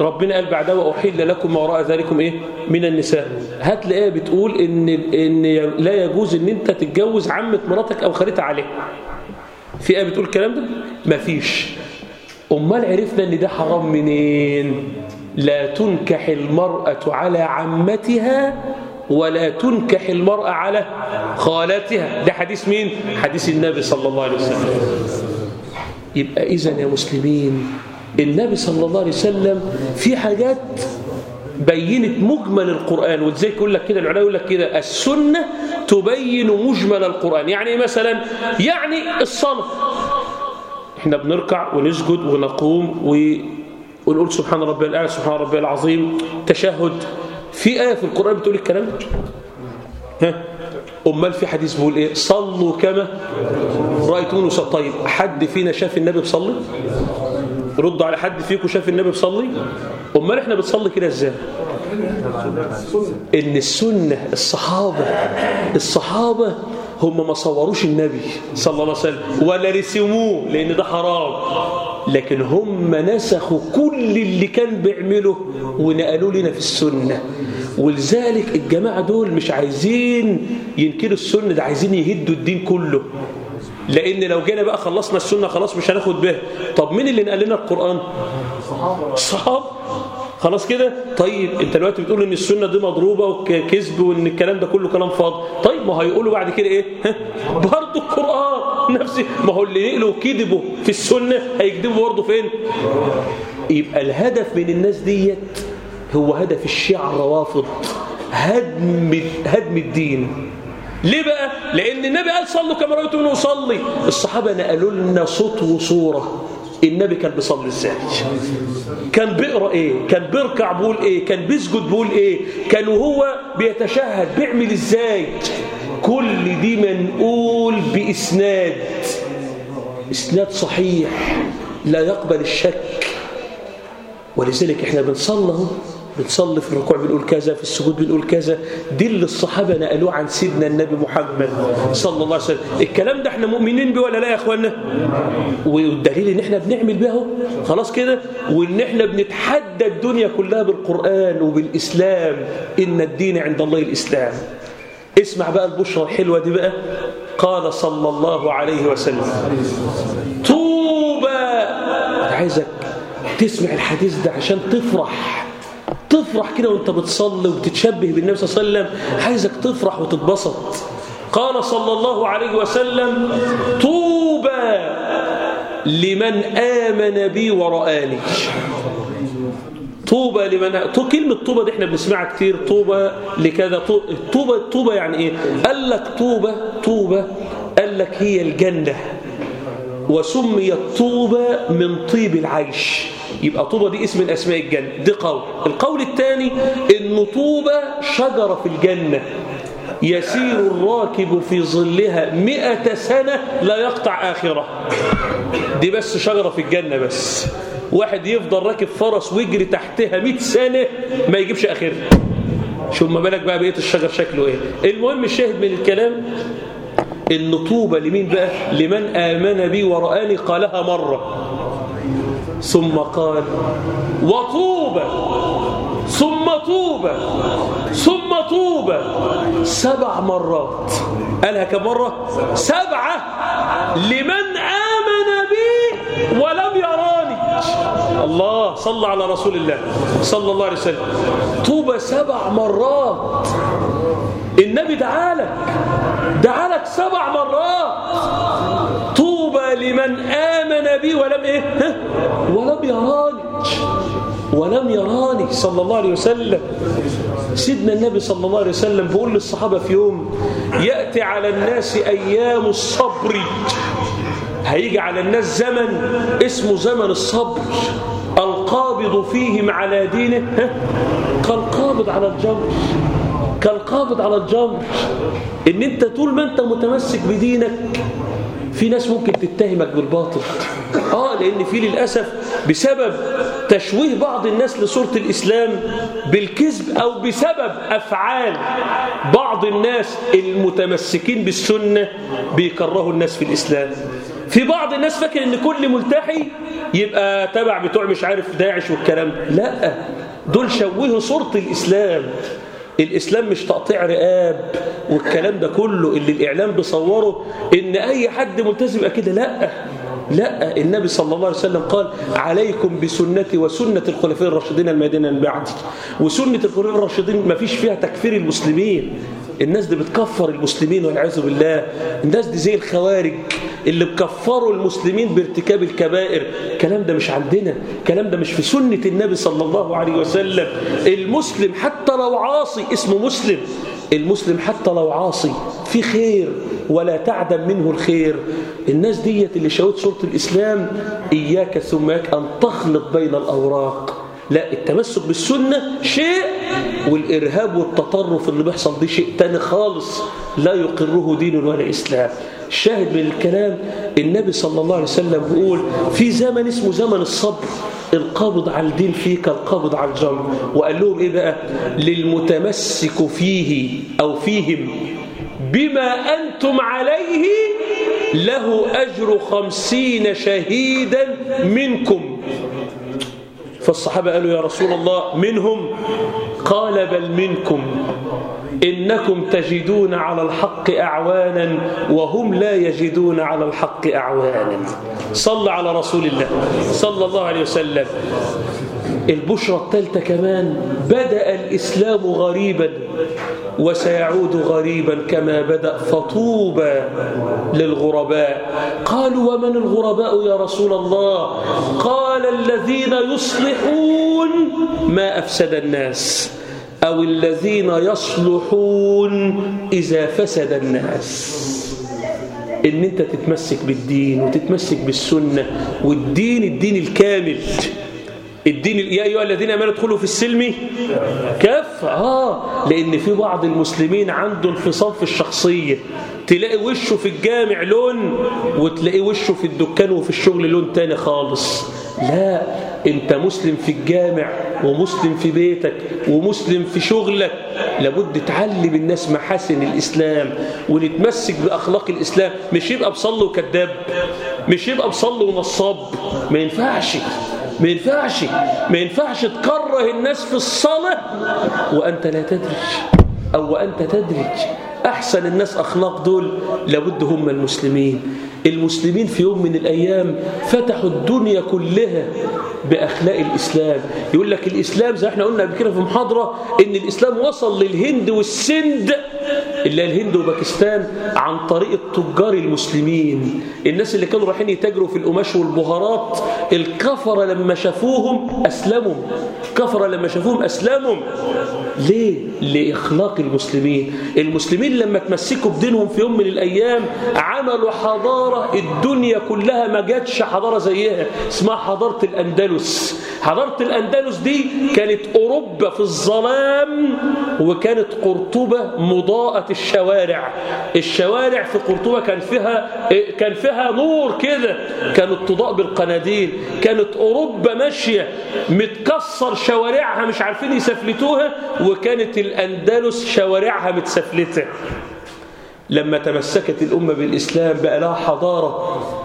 ربنا قال بعدها وأحل لكم ما وراء ذلكم إيه؟ من النساء. هات لي آية بتقول إن إن لا يجوز إن أنت تتجوز عمة مراتك أو خالتها عليها. في آية بتقول الكلام ده؟ مفيش أمال عرفنا أن ده حرام منين؟ لا تنكح المرأة على عمتها ولا تنكح المرأة على خالتها. ده حديث مين؟ حديث النبي صلى الله عليه وسلم. يبقى إذن يا مسلمين النبي صلى الله عليه وسلم في حاجات بينت مجمل القرآن. وزي يقول لك كده؟ العلماء يقول لك كده السنة تبين مجمل القرآن. يعني إيه مثلا؟ يعني الصلاة. إحنا بنركع ونسجد ونقوم. ونقول سبحان ربي الأعلى سبحان ربي العظيم تشهد. في آية في القرآن بتقول الكلام؟ ده ها؟ أمال في حديث بيقول إيه؟ صلوا كما رأيتون طيب حد فينا شاف النبي بيصلي؟ رد على حد فيكم شاف النبي بيصلي؟ أمال إحنا بنصلي كده إزاي؟ إن السنة الصحابة الصحابة هم ما صوروش النبي صلى الله عليه وسلم ولا رسموه لأن ده حرام. لكن هم نسخوا كل اللي كان بيعمله ونقلوا لنا في السنة. ولذلك الجماعة دول مش عايزين ينكروا السنة ده عايزين يهدوا الدين كله. لأن لو جينا بقى خلصنا السنة خلاص مش هناخد بها طب مين اللي نقل لنا القرآن؟ الصحابة خلاص كده؟ طيب انت دلوقتي بتقول إن السنة دي مضروبة وكذب وإن الكلام ده كله كلام فاضي. طيب ما هيقولوا بعد كده إيه؟ برضه القرآن. نفس ما هو اللي نقلوا كذبوا في السنة هيكذبوا برضه فين؟ يبقى الهدف من الناس ديت هو هدف الشيعة الروافض هدم هدم الدين. ليه بقى؟ لأن النبي قال صلوا كما رأيتم اصلي الصحابة نقلوا لنا صوت وصورة. النبي كان بيصلي إزاي كان بيقرأ إيه؟ كان بيركع بيقول إيه؟ كان بيسجد بيقول إيه؟ كان وهو بيتشهد بيعمل إزاي؟ كل دي منقول بإسناد. إسناد صحيح. لا يقبل الشك. ولذلك إحنا بنصلي بنصلي في الركوع بنقول كذا في السجود بنقول كذا. دي اللي الصحابة نقلوه عن سيدنا النبي محمد صلى الله عليه وسلم. الكلام ده إحنا مؤمنين بيه ولا لا يا اخوانا والدليل إن إحنا بنعمل بيه خلاص كده؟ وإن إحنا بنتحدى الدنيا كلها بالقرآن وبالإسلام. إن الدين عند الله الإسلام. اسمع بقى البشرى الحلوة دي بقى. قال صلى الله عليه وسلم. طوبى. عايزك تسمع الحديث ده عشان تفرح. تفرح كده وانت بتصلي وبتتشبه بالنبي صلى الله عليه وسلم عايزك تفرح وتتبسط. قال صلى الله عليه وسلم طوبى لمن آمن بي ورآني. طوبى لمن. كلمة طوبى دي إحنا بنسمعها كتير طوبى لكذا طوبى طوبى يعني إيه؟ قال لك طوبى طوبى قال لك هي الجنة. وسميت طوبى من طيب العيش. يبقى طوبى دي اسم من أسماء الجنة. دي قول. القول الثاني إن طوبى شجرة في الجنة. يسير الراكب في ظلها مئة سنة لا يقطع آخرة. دي بس شجرة في الجنة بس. واحد يفضل راكب فرس ويجري تحتها مئة سنة ما يجيبش آخرة شو ما بالك بقى بقية الشجر شكله إيه. المهم الشاهد من الكلام ان طوبى لمين بقى؟ لمن آمن بي ورآني قالها مرة. ثم قال وطوبى ثم طوبى ثم طوبى سبع مرات. قالها كم مرة؟ سبعة. لمن الله صلى على رسول الله صلى الله عليه وسلم. طوبى سبع مرات. النبي دعالك دعالك سبع مرات. طوبى لمن آمن بي ولم إيه؟ ها؟ ولم يراني. ولم يراني صلى الله عليه وسلم. سيدنا النبي صلى الله عليه وسلم بيقول للصحابة في يوم يأتي على الناس أيام الصبر. هيجي على الناس زمن اسمه زمن الصبر. القابض فيهم على دينه؟ كالقابض على الجمر. كالقابض على الجمر. إن أنت طول ما أنت متمسك بدينك في ناس ممكن تتهمك بالباطل. آه لأن في للأسف بسبب تشويه بعض الناس لصورة الإسلام بالكذب أو بسبب أفعال بعض الناس المتمسكين بالسنة بيكرهوا الناس في الإسلام. في بعض الناس فاكر إن كل ملتحي يبقى تبع بتوع مش عارف داعش والكلام لا دول شوهوا صورة الإسلام. الإسلام مش تقطيع رقاب والكلام ده كله اللي الإعلام بيصوره إن أي حد ملتزم كده لا لا النبي صلى الله عليه وسلم قال عليكم بسنتي وسنة الخلفاء الراشدين المهديين من وسنة الخلفاء الراشدين ما فيش فيها تكفير المسلمين. الناس دي بتكفر المسلمين والعياذ بالله. الناس دي زي الخوارج اللي بكفروا المسلمين بارتكاب الكبائر. الكلام ده مش عندنا. الكلام ده مش في سنة النبي صلى الله عليه وسلم. المسلم حتى لو عاصي اسمه مسلم. المسلم حتى لو عاصي في خير ولا تعدم منه الخير. الناس ديت اللي شاوت صورة الإسلام إياك ثم إياك أن تخلط بين الأوراق. لا التمسك بالسنة شيء والإرهاب والتطرف اللي بيحصل دي شيء تاني خالص لا يقره دين ولا إسلام. الشاهد من الكلام النبي صلى الله عليه وسلم بيقول في زمن اسمه زمن الصبر القابض على الدين فيه كالقابض على الجمر وقال لهم إيه بقى؟ للمتمسك فيه أو فيهم بما أنتم عليه له أجر خمسين شهيدا منكم. فالصحابة قالوا يا رسول الله منهم؟ قال بل منكم. إنكم تجدون على الحق أعوانا وهم لا يجدون على الحق أعوانا. صلى على رسول الله صلى الله عليه وسلم. البشرى الثالثة كمان بدأ الإسلام غريبا وسيعود غريبا كما بدأ فطوبى للغرباء. قالوا ومن الغرباء يا رسول الله؟ قال الذين يصلحون ما أفسد الناس. أو الذين يصلحون إذا فسد الناس. إن أنت تتمسك بالدين وتتمسك بالسنة والدين الدين الكامل. الدين يا أيها الذين آمنوا ادخلوا في السلم كف آه لأن في بعض المسلمين عنده انفصام في الشخصية. تلاقي وشه في الجامع لون وتلاقي وشه في الدكان وفي الشغل لون تاني خالص. لا انت مسلم في الجامع ومسلم في بيتك ومسلم في شغلك. لابد تعلم الناس محاسن الإسلام ونتمسك بأخلاق الإسلام. مش يبقى بصلي وكذاب مش يبقى بصلي ونصاب. ما ينفعش ما ينفعش ما ينفعش تكره الناس في الصلاة وأنت لا تدرج أو وأنت تدرج. أحسن الناس أخلاق دول لابد هم المسلمين. المسلمين في يوم من الأيام فتحوا الدنيا كلها بأخلاق الإسلام. يقول لك الإسلام زي إحنا قلنا قبل كده في محاضرة إن الإسلام وصل للهند والسند إلا الهند وباكستان عن طريق التجار المسلمين. الناس اللي كانوا رايحين يتاجروا في القماش والبهارات الكفرة لما شافوهم أسلموا. كفرة لما شافوهم أسلموا. ليه؟ لإخلاق المسلمين. المسلمين لما تمسكوا بدينهم في يوم من الأيام عملوا حضارة الدنيا كلها ما جاتش حضارة زيها. اسمها حضارة الأندلس. حضارة الأندلس دي كانت أوروبا في الظلام وكانت قرطبة مضاءة الشوارع. الشوارع في قرطبة كان فيها كان فيها نور كده. كانت تضاء بالقناديل كانت أوروبا ماشية متكسر شوارعها مش عارفين يسفلتوها وكانت الأندلس شوارعها متسفلتة. لما تمسكت الأمة بالإسلام بقى لها حضارة.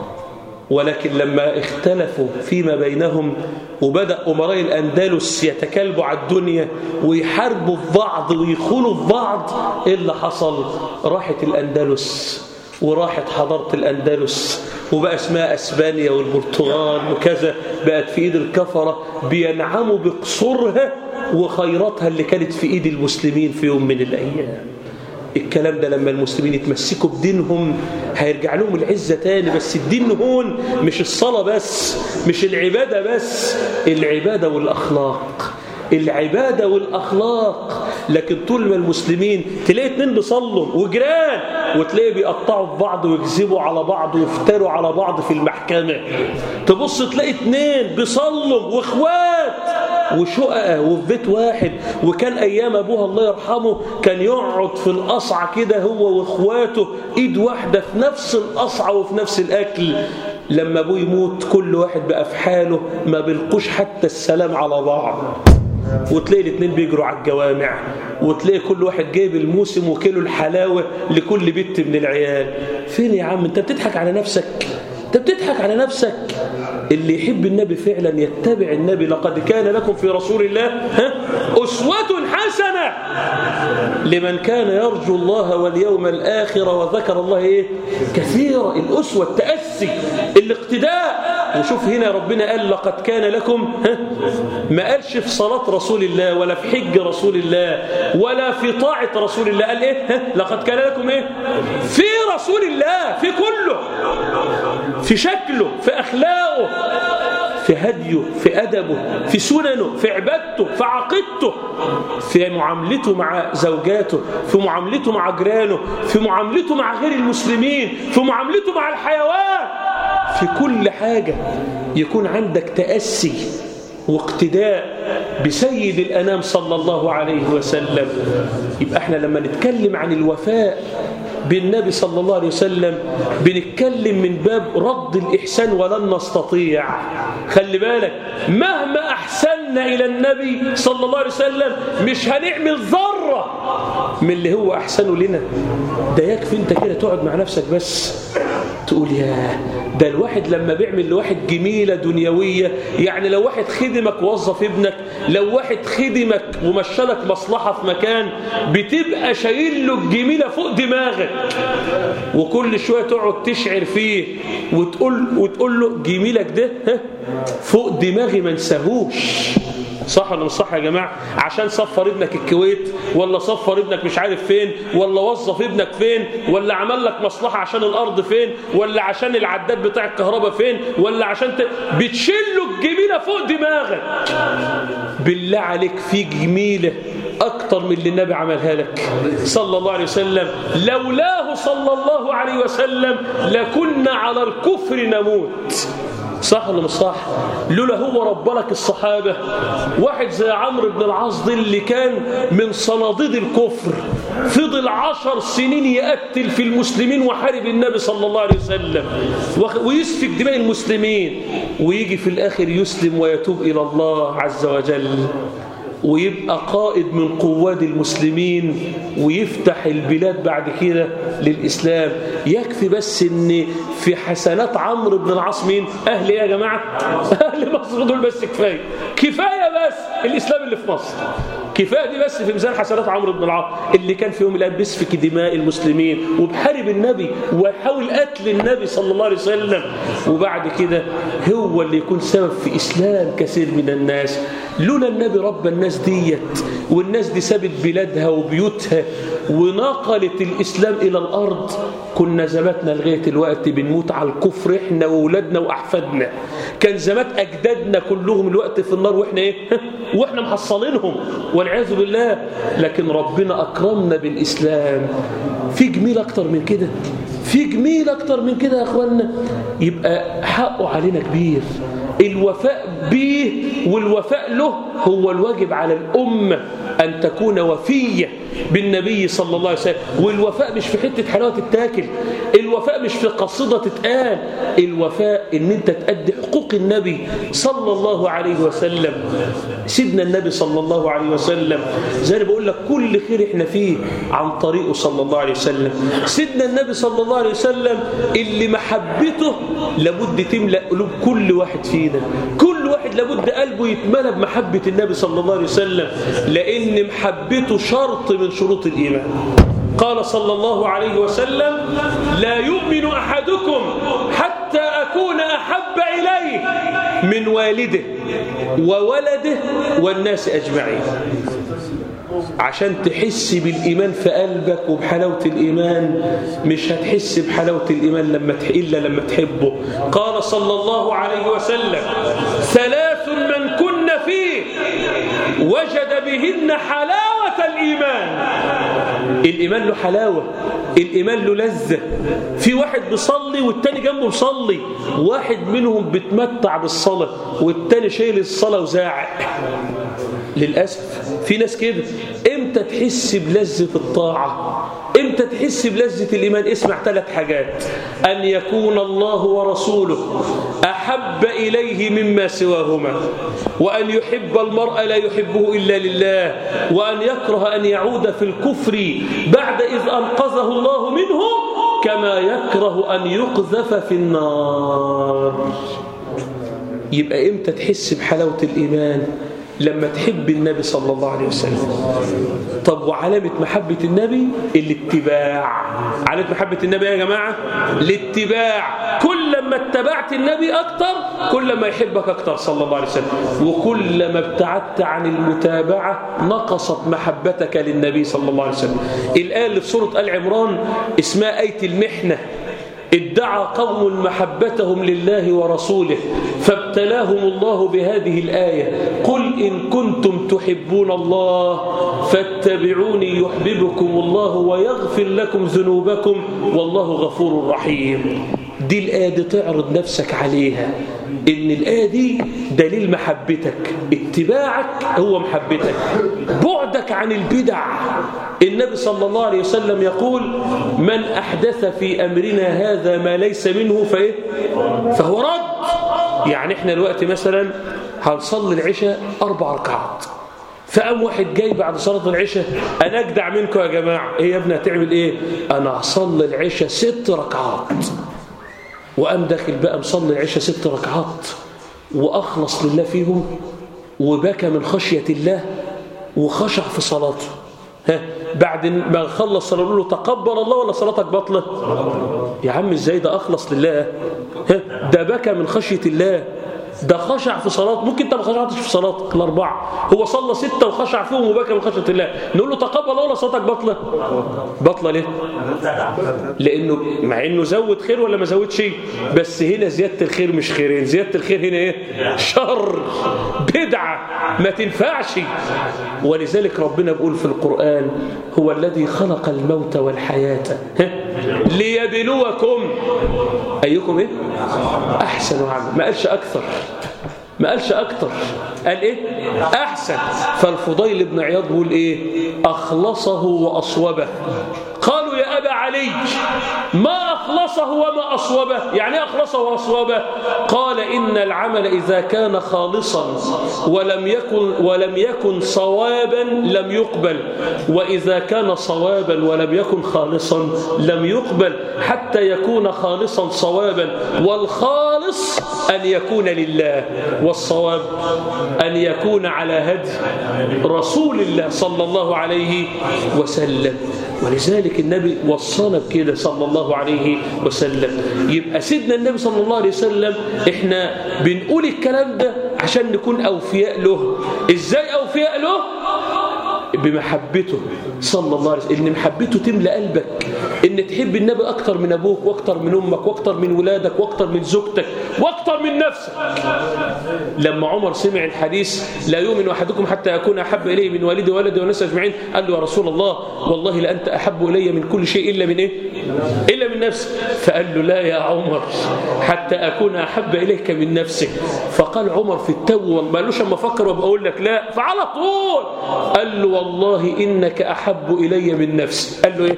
ولكن لما اختلفوا فيما بينهم وبدأ أمراء الأندلس يتكلبوا على الدنيا ويحاربوا في بعض ويخونوا في بعض إيه اللي حصل؟ راحت الأندلس وراحت حضارة الأندلس وبقى اسمها أسبانيا والبرتغال وكذا بقت في إيد الكفرة بينعموا بقصورها وخيراتها اللي كانت في إيد المسلمين في يوم من الأيام. الكلام ده لما المسلمين يتمسكوا بدينهم هيرجع لهم العزة تاني. بس الدين هون مش الصلاة بس مش العبادة بس العبادة والأخلاق. العبادة والأخلاق. لكن طول ما المسلمين تلاقي اتنين بيصلوا وجيران وتلاقي بيقطعوا في بعض ويكذبوا على بعض ويفتروا على بعض في المحكمة. تبص تلاقي اتنين بيصلوا وإخوات وشققة وفي بيت واحد وكان أيام أبوها الله يرحمه كان يقعد في القصعة كده هو وإخواته إيد واحدة في نفس القصعة وفي نفس الأكل. لما أبوه يموت كل واحد بقى في حاله ما بيلقوش حتى السلام على بعض. وتلاقي الاثنين بيجروا على الجوامع وتلاقي كل واحد جايب الموسم وكيلو الحلاوة لكل بنت من العيال. فين يا عم؟ أنت بتضحك على نفسك. انت بتضحك على نفسك. اللي يحب النبي فعلا يتبع النبي. لقد كان لكم في رسول الله ها أسوة حسنة. لمن كان يرجو الله واليوم الآخر وذكر الله إيه؟ كثيرا. الأسوة التأسي الاقتداء. وشوف هنا ربنا قال لقد كان لكم ها ما قالش في صلاة رسول الله ولا في حج رسول الله ولا في طاعة رسول الله. قال إيه؟ ها لقد كان لكم إيه؟ في رسول الله في كله في شكله في أخلاقه في هديه في أدبه في سننه في عبادته في عقيدته في معاملته مع زوجاته في معاملته مع جيرانه في معاملته مع غير المسلمين في معاملته مع الحيوان. في كل حاجة يكون عندك تأسي واقتداء بسيد الأنام صلى الله عليه وسلم. يبقى إحنا لما نتكلم عن الوفاء بالنبي صلى الله عليه وسلم بنتكلم من باب رد الإحسان ولن نستطيع. خلي بالك مهما أحسننا إلى النبي صلى الله عليه وسلم مش هنعمل ذرة من اللي هو أحسنه لنا. ده يكفي أنت كده تقعد مع نفسك بس تقول يا ده الواحد لما بيعمل لواحد جميلة دنيوية يعني لو واحد خدمك ووظف ابنك لو واحد خدمك ومشلك مصلحة في مكان بتبقى شايل له الجميلة فوق دماغك. وكل شوية تقعد تشعر فيه وتقول, وتقول له جميلك ده فوق دماغي ما انساهوش. صح ولا مش صح يا جماعة؟ عشان صفر ابنك الكويت ولا صفر ابنك مش عارف فين ولا وظف ابنك فين ولا عمل لك مصلحة عشان الأرض فين ولا عشان العداد بتاع الكهرباء فين ولا عشان ت... بتشيل له الجميلة فوق دماغك. بالله عليك في جميلة أكتر من اللي النبي عملها لك. صلى الله عليه وسلم. لولاه صلى الله عليه وسلم لكنا على الكفر نموت. صح ولا مش صح؟ لولا هو رب لك الصحابة. واحد زي عمرو بن العاص اللي كان من صناديد الكفر. فضل عشر سنين يقتل في المسلمين وحارب النبي صلى الله عليه وسلم. ويسفك دماء المسلمين. ويجي في الآخر يسلم ويتوب إلى الله عز وجل. ويبقى قائد من قواد المسلمين ويفتح البلاد بعد كده للإسلام. يكفي بس إن في حسنات عمرو بن العاص مين؟ أهل يا جماعة؟ أهل مصر دول بس كفاية. كفاية بس الإسلام اللي في مصر. كفاية دي بس في ميزان حسنات عمرو بن العاص اللي كان في يوم الآن بيسفك دماء المسلمين وبحارب النبي ويحاول قتل النبي صلى الله عليه وسلم. وبعد كده هو اللي يكون سبب في إسلام كثير من الناس. لولا النبي رب الناس ديت والناس دي سابت بلادها وبيوتها ونقلت الإسلام إلى الأرض كنا زماتنا لغاية الوقت بنموت على الكفر إحنا وولادنا وأحفادنا. كان زمات أجدادنا كلهم الوقت في النار وإحنا إيه؟ وإحنا محصلينهم. والعياذ بالله. لكن ربنا أكرمنا بالإسلام. في جميل أكتر من كده. في جميل أكتر من كده يا أخوانا يبقى حقه علينا كبير. الوفاء به والوفاء له هو الواجب على الأمة. أن تكون وفية بالنبي صلى الله عليه وسلم. والوفاء مش في حتة حلاوة تتاكل الوفاء مش في قصيدة تتقال الوفاء إن أنت تأدي حقوق النبي صلى الله عليه وسلم. سيدنا النبي صلى الله عليه وسلم زي ما بقول لك كل خير إحنا فيه عن طريقه صلى الله عليه وسلم. سيدنا النبي صلى الله عليه وسلم اللي محبته لابد تملأ قلوب كل واحد فينا. كل واحد لابد قلبه يتملى بمحبة النبي صلى الله عليه وسلم لأن محبته شرط من شروط الإيمان. قال صلى الله عليه وسلم لا يؤمن أحدكم حتى أكون أحب إليه من والده وولده والناس أجمعين. عشان تحس بالإيمان في قلبك وبحلاوة الإيمان مش هتحس بحلاوة الإيمان لما تح... إلا لما تحبه. قال صلى الله عليه وسلم ثلاث من كن فيه وجد بهن حلاوة الإيمان. الإيمان له حلاوة الإيمان له لذة. في واحد بيصلي والتاني جنبه بيصلي واحد منهم بيتمتع بالصلاة والتاني شايل الصلاة وزاعق. للأسف في ناس كده إمتى تحس بلذة الطاعة؟ إمتى تحس بلذة الإيمان؟ اسمع ثلاث حاجات. أن يكون الله ورسوله أحب إليه مما سواهما. وأن يحب المرء لا يحبه إلا لله. وأن يكره أن يعود في الكفر بعد إذ أنقذه الله منه كما يكره أن يقذف في النار. يبقى إمتى تحس بحلاوة الإيمان؟ لما تحب النبي صلى الله عليه وسلم. طب وعلامة محبة النبي؟ الاتباع. علامة محبة النبي يا جماعة؟ الاتباع. كل ما اتبعت النبي أكتر كل ما يحبك أكتر صلى الله عليه وسلم. وكل ما ابتعدت عن المتابعة نقصت محبتك للنبي صلى الله عليه وسلم. الآية اللي في سورة آل عمران اسمها آية المحنة. ادعى قوم محبتهم لله ورسوله. فابتلاهم الله بهذه الآية. قل إن كنتم تحبون الله فاتبعوني يحببكم الله ويغفر لكم ذنوبكم والله غفور رحيم. دي الآية دي تعرض نفسك عليها. إن الآية دي دليل محبتك. اتباعك هو محبتك. بعدك عن البدع. النبي صلى الله عليه وسلم يقول من أحدث في أمرنا هذا ما ليس منه فإيه؟ فهو رد. يعني إحنا الوقت مثلا هنصلي العشاء أربع ركعات. فقام واحد جاي بعد صلاة العشاء أنا أجدع منكم يا جماعة. إيه يا ابني هتعمل إيه؟ أنا هصلي العشاء ست ركعات. وقام داخل بقى مصلي العشاء ست ركعات. وأخلص لله فيهم وبكى من خشية الله وخشع في صلاته. ها بعد ما خلص صلاة له تقبل الله ولا صلاتك باطلة؟ يا عم إزاي ده أخلص لله؟ ها ده بكى من خشية الله. ده خشع في صلاة. ممكن انت ما خشعتش في صلاتك الأربعة. هو صلى ستة وخشع فيهم وبكى من خشية الله. نقول له تقبل ولا صلاتك باطلة. باطلة ليه؟ لأنه مع إنه زود خير ولا ما زود شيء. بس هنا زيادة الخير مش خيرين. زيادة الخير هنا إيه؟ شر. بدعة. ما تنفعش. ولذلك ربنا بيقول في القرآن هو الذي خلق الموت والحياة. ليبلوكم. أيكم إيه؟ أحسن عمل ما قالش أكثر. ما قالش أكتر قال إيه؟ أحسن. فالفضيل بن عياض بيقول إيه؟ أخلصه وأصوبه. علي. ما أخلصه وما أصوبه. يعني أخلصه وأصوبه قال إن العمل إذا كان خالصا ولم يكن, ولم يكن صوابا لم يقبل. وإذا كان صوابا ولم يكن خالصا لم يقبل. حتى يكون خالصا صوابا. والخالص أن يكون لله. والصواب أن يكون على هدي رسول الله صلى الله عليه وسلم. ولذلك النبي وصانا بكده صلى الله عليه وسلم. يبقى سيدنا النبي صلى الله عليه وسلم إحنا بنقول الكلام ده عشان نكون أوفياء له. إزاي أوفياء له؟ بمحبته. صلى الله عليه وسلم ان محبته تملى قلبك ان تحب النبي أكتر من أبوك وأكتر من أمك وأكتر من ولادك وأكتر من زوجتك وأكتر من نفسك. لما عمر سمع الحديث لا يؤمن أحدكم حتى اكون أحب إليه من والدي وولدي والناس أجمعين قال له يا رسول الله والله لانت أحب إلي من كل شيء إلا من إيه؟ إلا من نفسي. فقال له لا يا عمر حتى أكون أحب إليك من نفسك. فقال عمر في التو ما قالوش أما أفكر وابقى أقول لك لا فعلى طول قال له والله إنك أحب إلي من نفسي. قال له إيه؟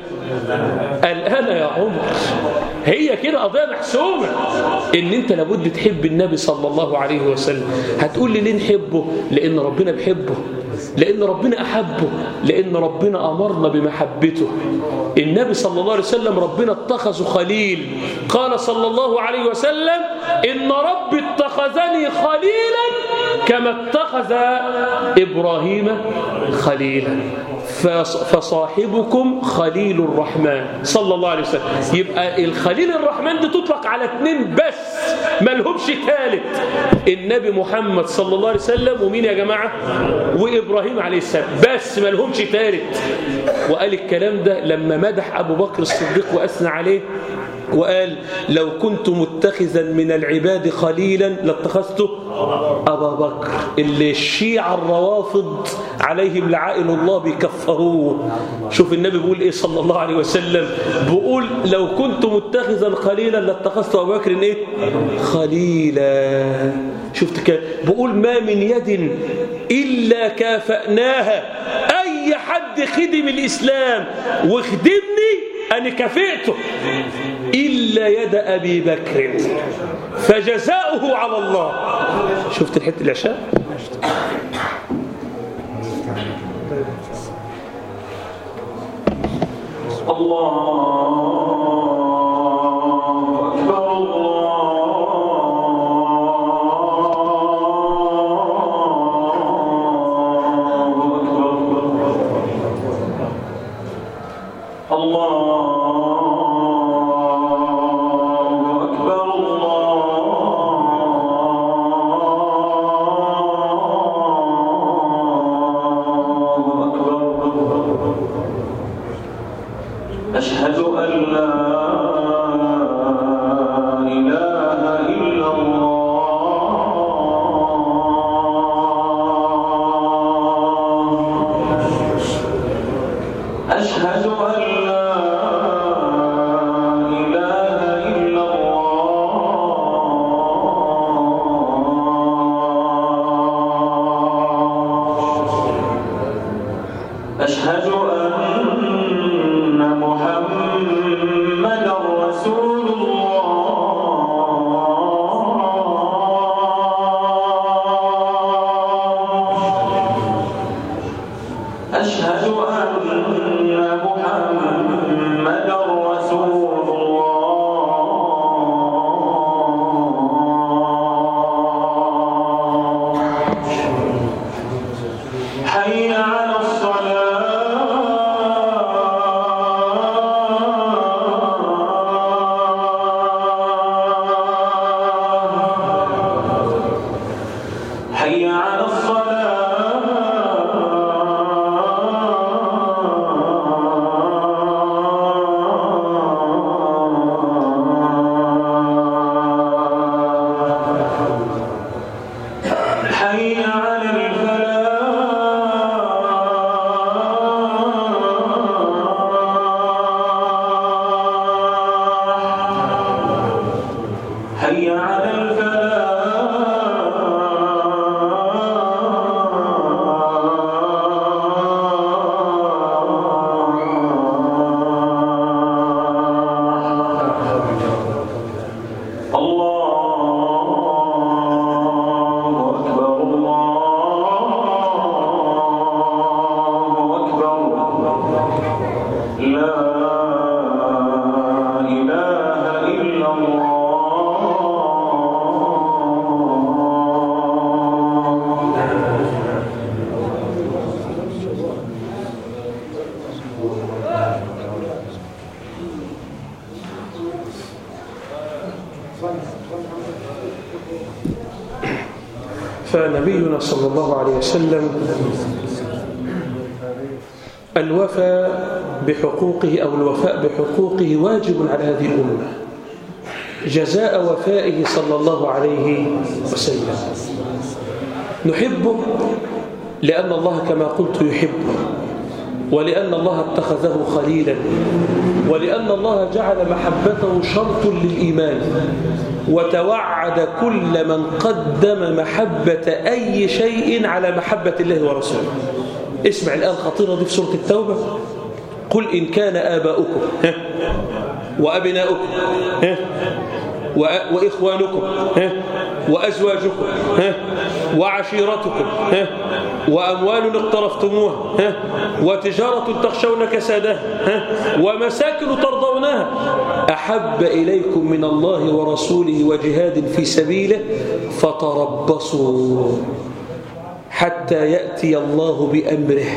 قال أنا يا عمر. هي كده قضية محسومة. إن أنت لابد تحب النبي صلى الله عليه وسلم. هتقول لي ليه نحبه؟ لأن ربنا بيحبه. لأن ربنا أحبه. لأن ربنا أمرنا بمحبته. النبي صلى الله عليه وسلم ربنا اتخذه خليل. قال صلى الله عليه وسلم إن ربي اتخذني خليلا كما اتخذ إبراهيم خليلا. فصاحبكم خليل الرحمن صلى الله عليه وسلم. يبقى الخليل الرحمن دي تطلق على اثنين بس ملهمش ثالث النبي محمد صلى الله عليه وسلم ومين يا جماعة؟ وإبراهيم عليه السلام. بس ملهمش ثالث وقال الكلام ده لما مدح أبو بكر الصديق وأثنى عليه وقال لو كنت متخذا من العباد خليلا لاتخذته أبا بكر. اللي الشيعة الروافض عليهم لعائن الله بيكفروه. شوف النبي بيقول إيه صلى الله عليه وسلم. بيقول لو كنت متخذا خليلا لاتخذت أبا بكر إيه؟ خليلا. شفت كده؟ بيقول ما من يد إلا كافأناها. أي حد خدم الإسلام وخدمني أنا كفئته إلا يد أبي بكر. فجزاؤه على الله. شفت الحتة العشاء الله. أشهد أن واجب على هذه الأمة. جزاء وفائه صلى الله عليه وسلم. نحبه لأن الله كما قلت يحبه ولأن الله اتخذه خليلا ولأن الله جعل محبته شرط للإيمان وتوعد كل من قدم محبة أي شيء على محبة الله ورسوله. اسمع الآن الخطيرة دي في سورة التوبة. قل إن كان آباؤكم. وأبناؤكم. وأ- وإخوانكم. ها، وأزواجكم. ها، وعشيرتكم. وأموال اقترفتموها. ها، وتجارة تخشون كسادها. ها، ومساكن ترضونها. أحب إليكم من الله ورسوله وجهاد في سبيله فتربصوا حتى يأتي الله بأمره.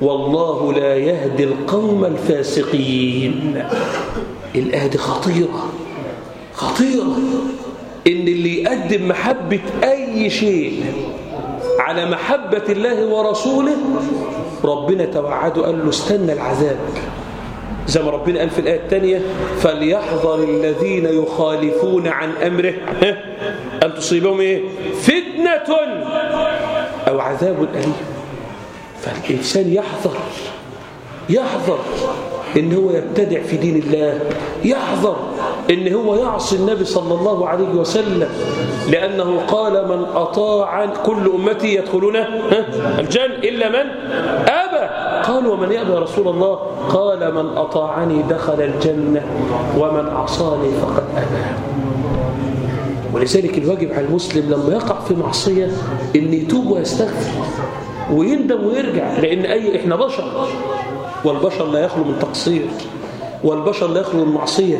والله لا يهدي القوم الفاسقين. الآية دي خطيرة. خطيرة. إن اللي يقدم محبة أي شيء على محبة الله ورسوله ربنا توعده قال له استنى العذاب. زي ما ربنا قال في الآية الثانية فليحذر الذين يخالفون عن أمره؟ أن تصيبهم إيه؟ فتنة أو عذاب أليم. فالإنسان يحذر. يحذر. إن هو يبتدع في دين الله يحذر إن هو يعصي النبي صلى الله عليه وسلم لأنه قال من أطاع كل أمتي يدخلون؟ الجنة إلا من؟ أبى. قال ومن يأبى رسول الله؟ قال من أطاعني دخل الجنة ومن عصاني فقد أبى. ولذلك الواجب على المسلم لما يقع في معصية إن يتوب ويستغفر ويندم ويرجع لأن أي إحنا بشر. والبشر لا يخلو من تقصير والبشر لا يخلو من معصية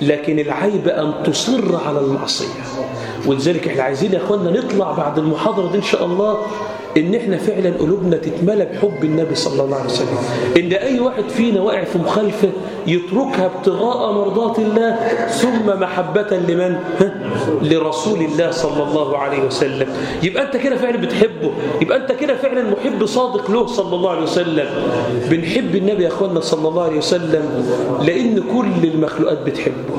لكن العيب أن تصر على المعصية. ولذلك إحنا عايزين يا اخوانا نطلع بعد المحاضرة دي إن شاء الله إن إحنا فعلا قلوبنا تتملى بحب النبي صلى الله عليه وسلم. إن أي واحد فينا واقع في مخالفة يتركها ابتغاء مرضات الله ثم محبة لمن؟ ها؟ لرسول الله صلى الله عليه وسلم. يبقى أنت كده فعلا بتحبه. يبقى أنت كده فعلا محب صادق له صلى الله عليه وسلم. بنحب النبي يا أخوانا صلى الله عليه وسلم لأن كل المخلوقات بتحبه.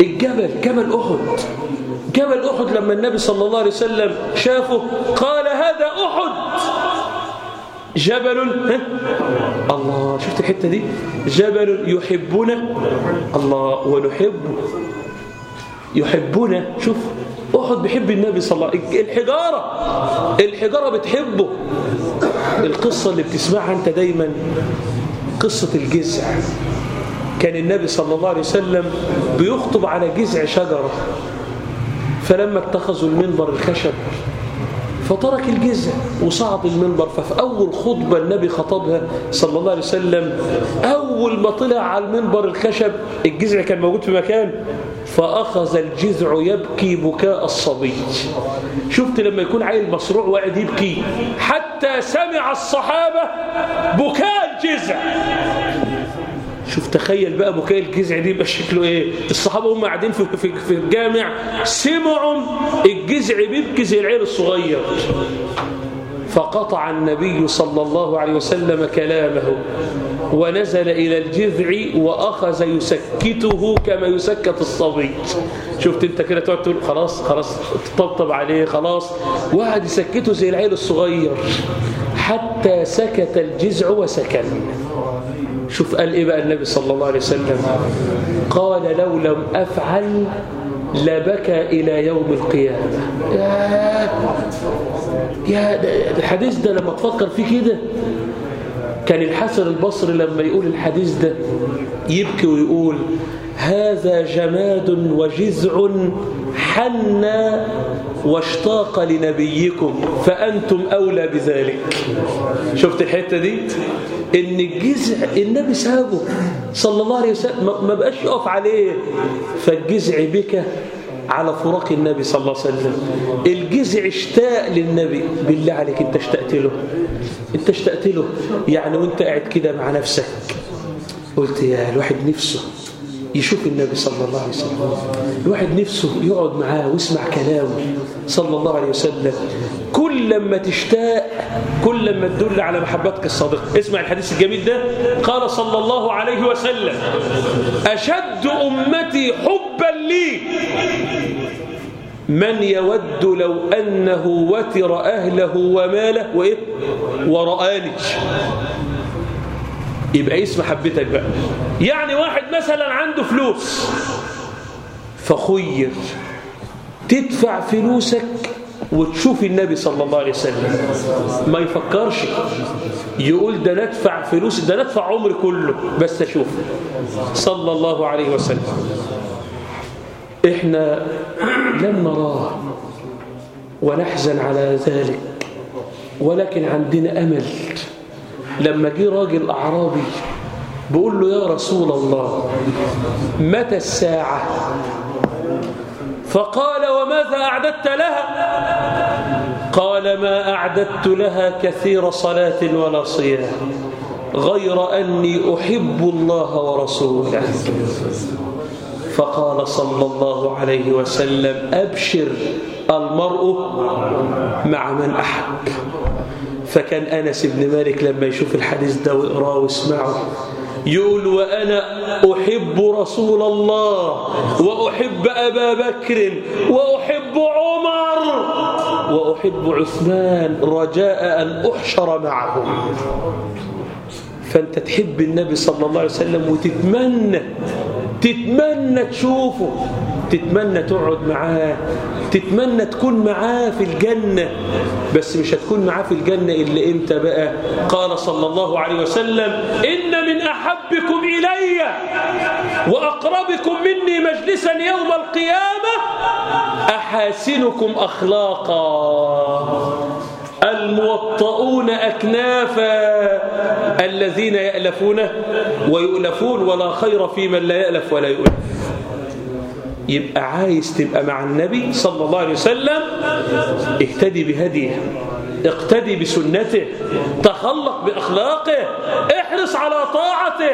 الجبل جبل أحد. جبل أحد لما النبي صلى الله عليه وسلم شافه قال هذا أحد. جبل؟ الله شفت الحتة دي؟ جبل يحبنا الله ونحبه يحبنا شوف أحد بيحب النبي صلى الله عليه وسلم. الحجارة الحجارة بتحبه. القصة اللي بتسمعها أنت دايما قصة الجزع كان النبي صلى الله عليه وسلم بيخطب على جذع شجرة. فلما اتخذوا المنبر الخشب فترك الجزع وصعد المنبر ففي أول خطبة النبي خطبها صلى الله عليه وسلم أول ما طلع على المنبر الخشب الجزع كان موجود في مكان فأخذ الجذع يبكي بكاء الصبي. شفت لما يكون عيل مصروع وقاعد يبكي؟ حتى سمع الصحابة بكاء الجذع شوف تخيل بقى بكاء الجذع دي يبقى شكله إيه؟ الصحابة هم قاعدين في في في الجامع سمعوا الجذع بيبكي زي العيل الصغير. فقطع النبي صلى الله عليه وسلم كلامه ونزل إلى الجذع وأخذ يسكته كما يسكت الصبي شفت أنت كده تقعد تقول خلاص خلاص تطبطب عليه خلاص. وقعد يسكته زي العيل الصغير حتى سكت الجذع وسكن. شوف قال إيه بقى النبي صلى الله عليه وسلم؟ قال لو لم أفعل لبكى إلى يوم القيامة. يا يا الحديث ده لما تفكر فيه كده كان الحسن البصري لما يقول الحديث ده يبكي ويقول هذا جماد وجذع حن واشتاق لنبيكم فأنتم أولى بذلك. شفت الحتة دي؟ إن الجذع النبي سابه صلى الله عليه وسلم ما- بقاش يقف عليه. فالجذع بك على فراق النبي صلى الله عليه وسلم. الجذع اشتاق للنبي. بالله عليك انت اشتقت له. انت اشتقت له. يعني وانت قاعد كده مع نفسك. قلت يا الواحد نفسه يشوف النبي صلى الله عليه وسلم. الواحد نفسه يقعد معاه ويسمع كلامه صلى الله عليه وسلم. كل لما تشتاق كل لما تدل على محبتك الصادقة اسمع الحديث الجميل ده. قال صلى الله عليه وسلم أشد أمتي حبا لي. من يود لو أنه وتر أهله وماله وإيه؟ ورآني. يبقى اسم حبتك بقى. يعني واحد مثلا عنده فلوس فخير تدفع فلوسك وتشوف النبي صلى الله عليه وسلم. ما يفكرش يقول ده ندفع فلوس ده ندفع عمري كله بس اشوفه صلى الله عليه وسلم. إحنا لم نراه ونحزن على ذلك ولكن عندنا أمل. لما جه راجل أعرابي بيقول له يا رسول الله متى الساعة؟ فقال وماذا أعددت لها؟ قال ما أعددت لها كثير صلاة ولا صيام غير أني أحب الله ورسوله. فقال صلى الله عليه وسلم أبشر المرء مع من أحب. فكان أنس بن مالك لما يشوف الحديث ده ويقرأه ويسمعه يقول وأنا أحب رسول الله وأحب أبا بكر وأحب عمر وأحب عثمان رجاء أن أحشر معهم. فأنت تحب النبي صلى الله عليه وسلم وتتمنى تتمنى تشوفه. تتمنى تقعد معاه تتمنى تكون معاه في الجنة. بس مش هتكون معاه في الجنة إلا إمتى بقى؟ قال صلى الله عليه وسلم إن من أحبكم إلي وأقربكم مني مجلسا يوم القيامة أحاسنكم أخلاقا. الموطؤون أكنافا الذين يألفون ويؤلفون ولا خير في من لا يألف ولا يؤلف. يبقى عايز تبقى مع النبي صلى الله عليه وسلم اهتدي بهديه. اقتدي بسنته تخلق بأخلاقه احرص على طاعته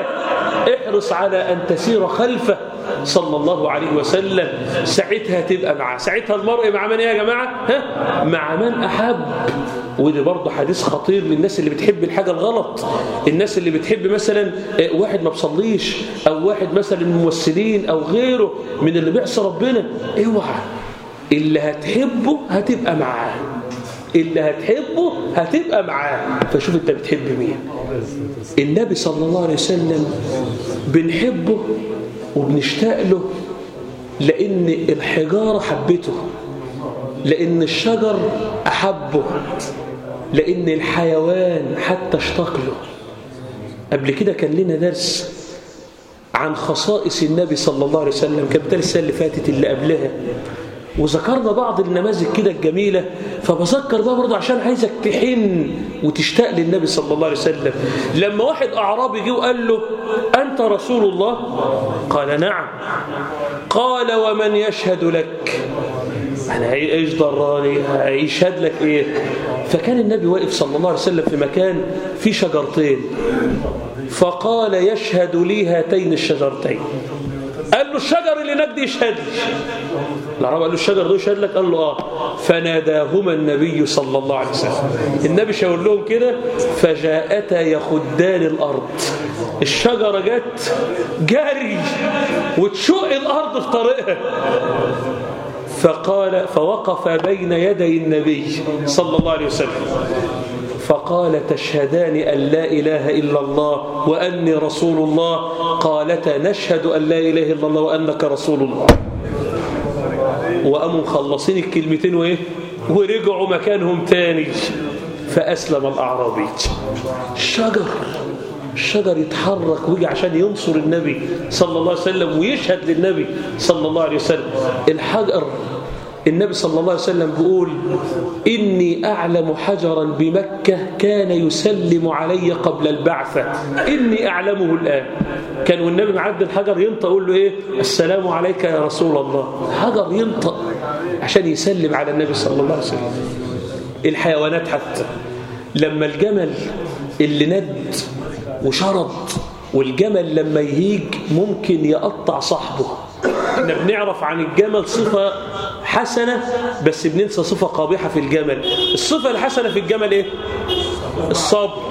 احرص على أن تسير خلفه صلى الله عليه وسلم. ساعتها تبقى معه ساعتها المرء مع من إيه يا جماعة؟ ها؟ مع من أحب. ودي برضه حديث خطير للناس اللي بتحب الحاجة الغلط. الناس اللي بتحب مثلا واحد ما بصليش أو واحد مثلا الممثلين أو غيره من اللي بيعصي ربنا. اوعى اللي هتحبه هتبقى معاه. اللي هتحبه هتبقى معاه. فشوف انت بتحب مين. النبي صلى الله عليه وسلم بنحبه وبنشتاق له لأن الحجارة حبته لأن الشجر أحبه لأن الحيوان حتى اشتاق له. قبل كده كان لنا درس عن خصائص النبي صلى الله عليه وسلم كان السنة اللي فاتت اللي قبلها. وذكرنا بعض النماذج كده الجميلة فبذكر ده برضه عشان عايزك تحن وتشتاق للنبي صلى الله عليه وسلم. لما واحد أعرابي جه وقال له أنت رسول الله؟ قال نعم. قال ومن يشهد لك؟ أنا إيش ضراني؟ يشهد لك إيه؟ فكان النبي واقف صلى الله عليه وسلم في مكان فيه شجرتين. فقال يشهد لي هاتين الشجرتين. قال له الشجر اللي هناك دي يشهد لي. العرب قال له الشجر ده يشهد لك؟ قال له آه. فناداهما النبي صلى الله عليه وسلم. النبي شاور لهم كده فجاءتا يخدان الأرض. الشجرة جت جري وتشق الأرض في طريقها. فقال فوقف بين يدي النبي صلى الله عليه وسلم. فقال تشهدان أن لا إله إلا الله وأني رسول الله؟ قالتا نشهد أن لا إله إلا الله وأنك رسول الله. وقاموا مخلصين الكلمتين وإيه؟ ورجعوا مكانهم تاني. فأسلم الأعرابي الشجر الشجر يتحرك ويجي عشان ينصر النبي صلى الله عليه وسلم ويشهد للنبي صلى الله عليه وسلم. الحجر النبي صلى الله عليه وسلم بيقول إني أعلم حجرا بمكة كان يسلم علي قبل البعثة. إني أعلمه الآن. كان والنبي معدي الحجر ينطق يقول له إيه؟ السلام عليك يا رسول الله. حجر ينطق عشان يسلم على النبي صلى الله عليه وسلم. الحيوانات حتى. لما الجمل اللي ند وشرد والجمل لما يهيج ممكن يقطع صاحبه. إحنا بنعرف عن الجمل صفة حسنة بس بننسى صفة قابحة في الجمل. الصفة الحسنة في الجمل إيه؟ الصبر.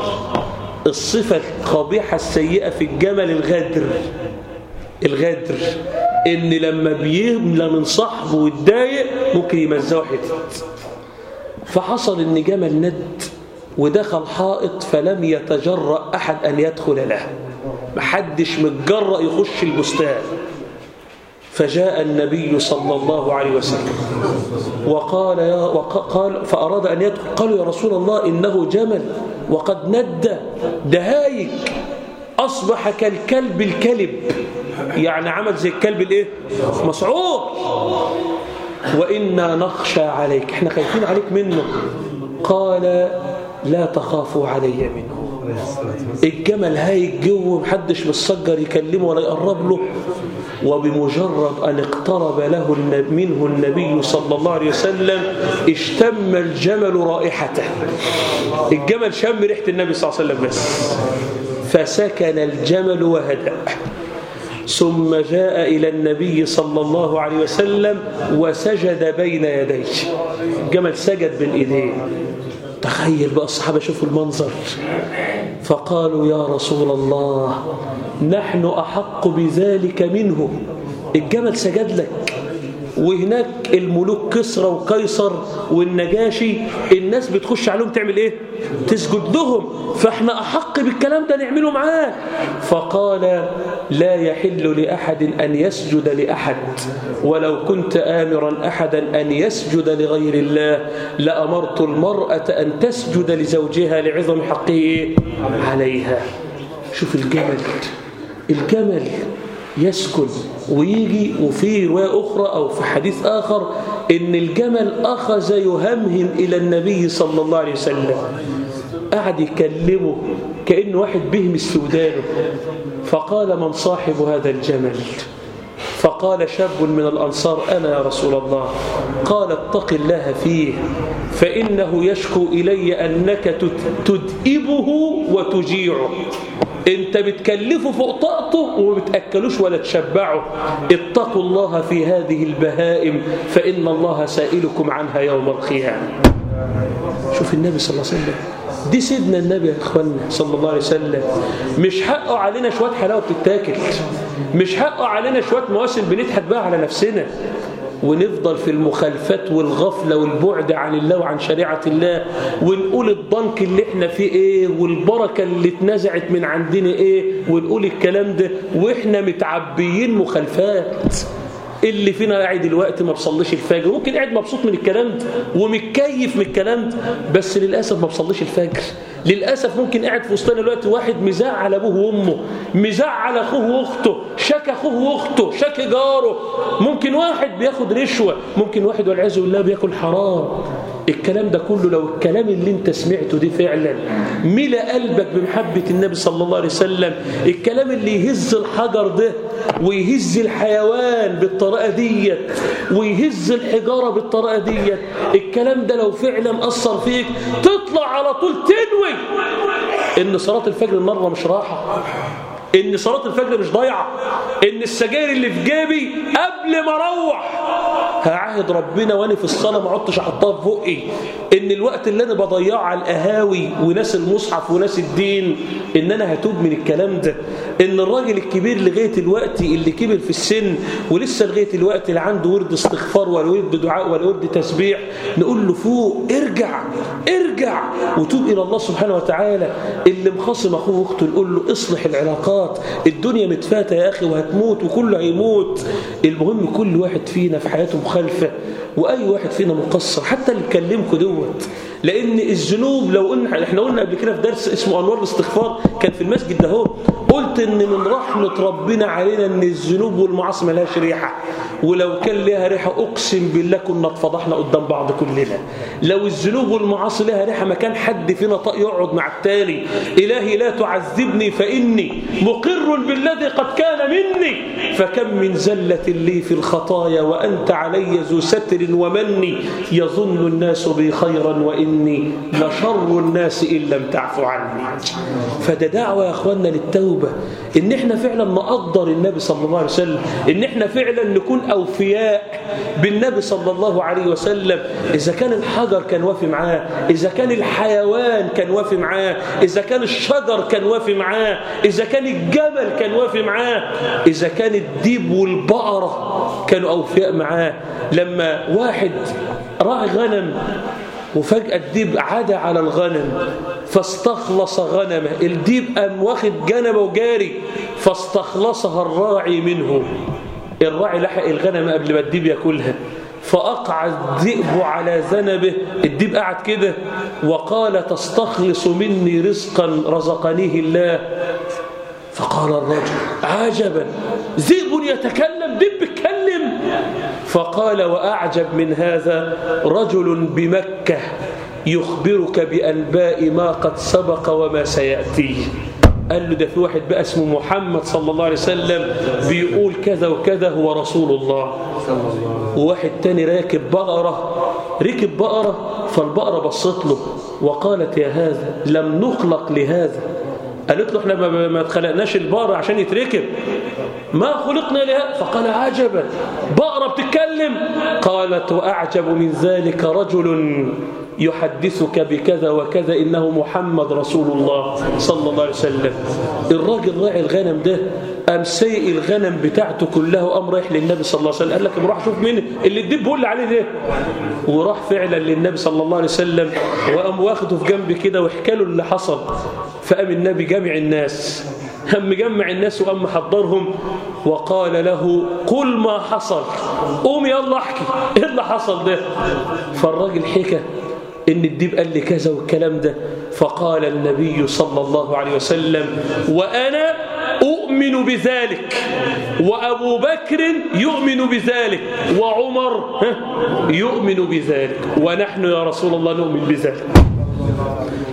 الصفة القابحة السيئة في الجمل الغدر. الغدر. إن لما بيملى من صاحبه ويتضايق ممكن يمزقه حتت. فحصل إن جمل ند ودخل حائط فلم يتجرأ أحد أن يدخل له. محدش متجرأ يخش البستان. فجاء النبي صلى الله عليه وسلم وقال يا وقال فأراد أن يدخل قالوا يا رسول الله إنه جمل وقد ند دهايك أصبح كالكلب الكلب. يعني عمل زي الكلب الإيه؟ مسعور. وإنا نخشى عليك. إحنا خايفين عليك منه. قال لا تخافوا علي منه. الجمل هاي الجو محدش بالصجر يكلمه ولا يقرب له. وبمجرد أن اقترب له منه النبي صلى الله عليه وسلم اشتم الجمل رائحته. الجمل شم ريحة النبي صلى الله عليه وسلم بس. فسكن الجمل وهدأ. ثم جاء إلى النبي صلى الله عليه وسلم وسجد بين يديه. الجمل سجد بين إيديه تخيل بقى الصحابة شوفوا المنظر. فقالوا يا رسول الله نحن أحق بذلك منه. الجمل سجد لك. وهناك الملوك كسرى وقيصر والنجاشي الناس بتخش عليهم تعمل إيه؟ تسجد لهم فإحنا أحق بالكلام ده نعمله معاه فقال لا يحل لأحد أن يسجد لأحد ولو كنت آمرا أحدا أن يسجد لغير الله لأمرت المرأة أن تسجد لزوجها لعظم حقه عليها. شوف الجمل الجمل يسكن ويجي وفي رواية أخرى أو في حديث آخر إن الجمل أخذ يهمهم إلى النبي صلى الله عليه وسلم. قعد يكلمه كأنه واحد بهمس في ودانه فقال من صاحب هذا الجمل؟ فقال شاب من الأنصار أنا يا رسول الله. قال اتق الله فيه فإنه يشكو إلي أنك تدئبه وتجيعه. انت بتكلفه فوق طاقته وما بتاكلوش ولا تشبعه. اتقوا الله في هذه البهائم فإن الله سائلكم عنها يوم القيامة. شوف النبي صلى الله عليه وسلم. دي سيدنا النبي يا اخوانا صلى الله عليه وسلم. مش حقه علينا شوية حلاوة بتتاكل. مش حقه علينا شوية مواسم بنضحك بقى على نفسنا. ونفضل في المخالفات والغفلة والبعد عن الله وعن شريعة الله ونقول الضنك اللي إحنا فيه إيه والبركة اللي اتنزعت من عندنا إيه ونقول الكلام ده وإحنا متعبيين مخالفات. اللي فينا قاعد دلوقتي ما بصليش الفجر. ممكن قاعد مبسوط من الكلام ده ومتكيف من الكلام ده بس للأسف ما بصليش الفجر. للأسف ممكن قاعد في وسطنا دلوقتي واحد مزعل أبوه وأمه مزعل أخوه وأخته شك أخوه وأخته شك جاره. ممكن واحد بياخد رشوة ممكن واحد والعياذ بالله بياكل حرام. الكلام ده كله لو الكلام اللي انت سمعته دي فعلا ملأ قلبك بمحبة النبي صلى الله عليه وسلم الكلام اللي يهز الحجر ده ويهز الحيوان بالطريقة ديت ويهز الحجارة بالطريقة ديت الكلام ده لو فعلا أثر فيك تطلع على طول تنوي إن صلاة الفجر النهارده مش راحة إن صلاة الفجر مش ضايعة إن السجاير اللي في جيبي قبل ما أروح هعهد ربنا وأنا في الصلاة ما عدتش أحطها في بقي. إن الوقت اللي أنا بضيعه على القهاوي وناس المصحف وناس الدين إن أنا هتوب من الكلام ده. إن الراجل الكبير لغاية الوقت اللي كبر في السن ولسه لغاية الوقت اللي عنده ورد استغفار ولا ورد دعاء ولا ورد تسبيح نقول له فوق ارجع ارجع وتوب إلى الله سبحانه وتعالى. اللي مخاصم أخوه وأخته نقول له اصلح العلاقات الدنيا متفاتة يا أخي وهتموت وكله هيموت. المهم كل واحد فينا في حياته مخالفه وأي واحد فينا مقصر حتى اللي بكلمكم دوت. لأن الذنوب لو قلنا إحنا قلنا قبل كده في درس اسمه أنوار الاستغفار كان في المسجد ده هو. قلت إن من رحمة ربنا علينا إن الذنوب والمعاصي ملهاش ريحة. ولو كان لها ريحة أقسم بالله كنا اتفضحنا قدام بعض كلنا. لو الذنوب والمعاصي لها ريحة ما كان حد فينا يقعد مع التاني إلهي لا تعذبني فإني مقر بالذي قد كان مني. فكم من زلة لي في الخطايا وأنت علي ذو ستر ومني. يظن الناس بي خيرا وان وإني لشر الناس إن لم تعفو عني. فده دعوة يا أخواننا للتوبة إن إحنا فعلا نقدر النبي صلى الله عليه وسلم إن إحنا فعلا نكون أوفياء بالنبي صلى الله عليه وسلم. إذا كان الحجر كان وافي معاه إذا كان الحيوان كان وافي معاه إذا كان الشجر كان وافي معاه إذا كان الجبل كان وافي معاه إذا كان الديب والبقرة كانوا أوفياء معاه. لما واحد راعي غنم وفجأة الديب عدا على الغنم فاستخلص غنمه. الديب قام واخد جنبه وجاري فاستخلصها الراعي منه. الراعي لحق الغنم قبل ما الديب ياكلها. فأقعى الذئب على ذنبه. الديب قعد كده وقال تستخلص مني رزقا رزقنيه الله. فقال الرجل عجبا ذئب يتكلم ذئب يتكلم فقال وأعجب من هذا رجل بمكة يخبرك بأنباء ما قد سبق وما سيأتي. قال له ده في واحد بقى اسمه محمد صلى الله عليه وسلم بيقول كذا وكذا هو رسول الله. وواحد تاني راكب بقرة ركب بقرة فالبقرة بصت له وقالت يا هذا لم نخلق لهذا. قالت له إحنا ما اتخلقناش البقرة عشان يتركب. ما خلقنا لها. فقال عجبا. بقرة بتتكلم. قالت وأعجب من ذلك رجل يحدثك بكذا وكذا إنه محمد رسول الله صلى الله عليه وسلم. الراجل راعي الغنم ده قام سيء الغنم بتاعته كلها وقام رايح للنبي صلى الله عليه وسلم. قال لك روح شوف مين اللي الدب بيقول لي عليه ده. وراح فعلا للنبي صلى الله عليه وسلم وقام واخده في جنب كده وحكى له اللي حصل. فقام النبي جامع الناس. هم مجمع الناس وقام محضرهم. وقال له قل ما حصل. قوم يلا احكي. إيه اللي حصل ده؟ فالراجل حكى ان الديب قال لي كذا والكلام ده. فقال النبي صلى الله عليه وسلم وأنا أؤمن بذلك وأبو بكر يؤمن بذلك وعمر يؤمن بذلك ونحن يا رسول الله نؤمن بذلك.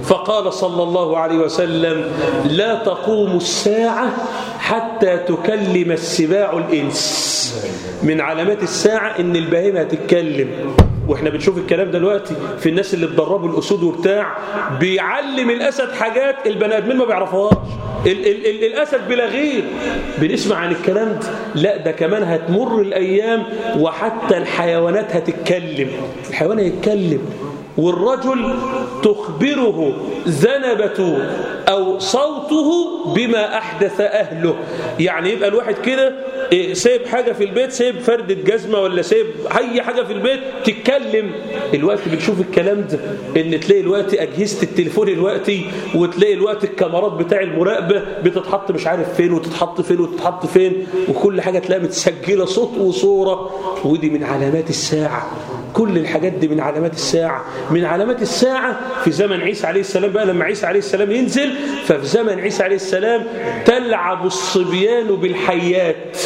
فقال صلى الله عليه وسلم لا تقوم الساعة حتى تكلم السباع الإنس. من علامات الساعة إن البهيمة هتتكلم. وإحنا بنشوف الكلام دلوقتي في الناس اللي اتدربوا الأسود وبتاع بيعلم الأسد حاجات البني آدمين ما بيعرفوهاش ال ال ال الأسد بلا غير. بنسمع عن الكلام ده. لا ده كمان هتمر الأيام وحتى الحيوانات هتتكلم. الحيوان هيتكلم والرجل تخبره ذنبة أو صوته بما أحدث أهله. يعني يبقى الواحد كده سايب حاجة في البيت سايب فردة جزمة ولا سايب أي حاجة في البيت تتكلم. الوقت بنشوف الكلام ده إن تلاقي الوقت أجهزة التليفون الوقت وتلاقي الوقت الكاميرات بتاع المراقبة بتتحط مش عارف فين وتتحط فين وتتحط فين وكل حاجة تلاقيها متسجلة صوت وصورة. ودي من علامات الساعة. كل الحاجات دي من علامات الساعة. من علامات الساعة في زمن عيسى عليه السلام بقى لما عيسى عليه السلام ينزل ففي زمن عيسى عليه السلام تلعب الصبيان بالحيات.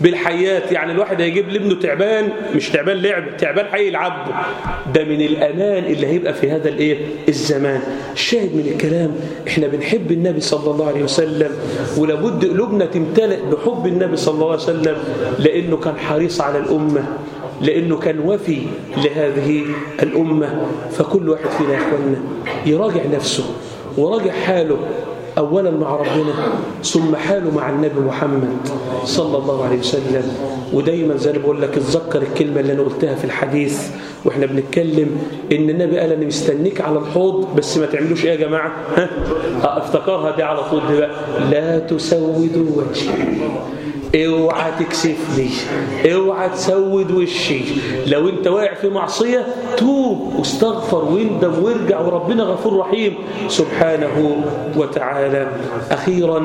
بالحيات يعني الواحد هيجيب لابنه تعبان مش تعبان لعب تعبان حي يلعبه ده من الأمان اللي هيبقى في هذا الإيه؟ الزمان. الشاهد من الكلام إحنا بنحب النبي صلى الله عليه وسلم ولابد قلوبنا تمتلئ بحب النبي صلى الله عليه وسلم لأنه كان حريص على الأمة لأنه كان وفي لهذه الأمة. فكل واحد فينا يا إخواننا يراجع نفسه. وراجع حاله أولا مع ربنا ثم حاله مع النبي محمد صلى الله عليه وسلم. ودايما زي ما بقول لك اتذكر الكلمة اللي أنا قلتها في الحديث وإحنا بنتكلم إن النبي قال أنا مستنيك على الحوض بس ما تعملوش إيه يا جماعة؟ ها؟ أفتكرها دي على طول دي بقى لا تسودوا وجهي أوعى تكسفني أوعى تسود وشي. لو أنت واقع في معصية توب واستغفر واندم وارجع وربنا غفور رحيم. سبحانه وتعالى. أخيرا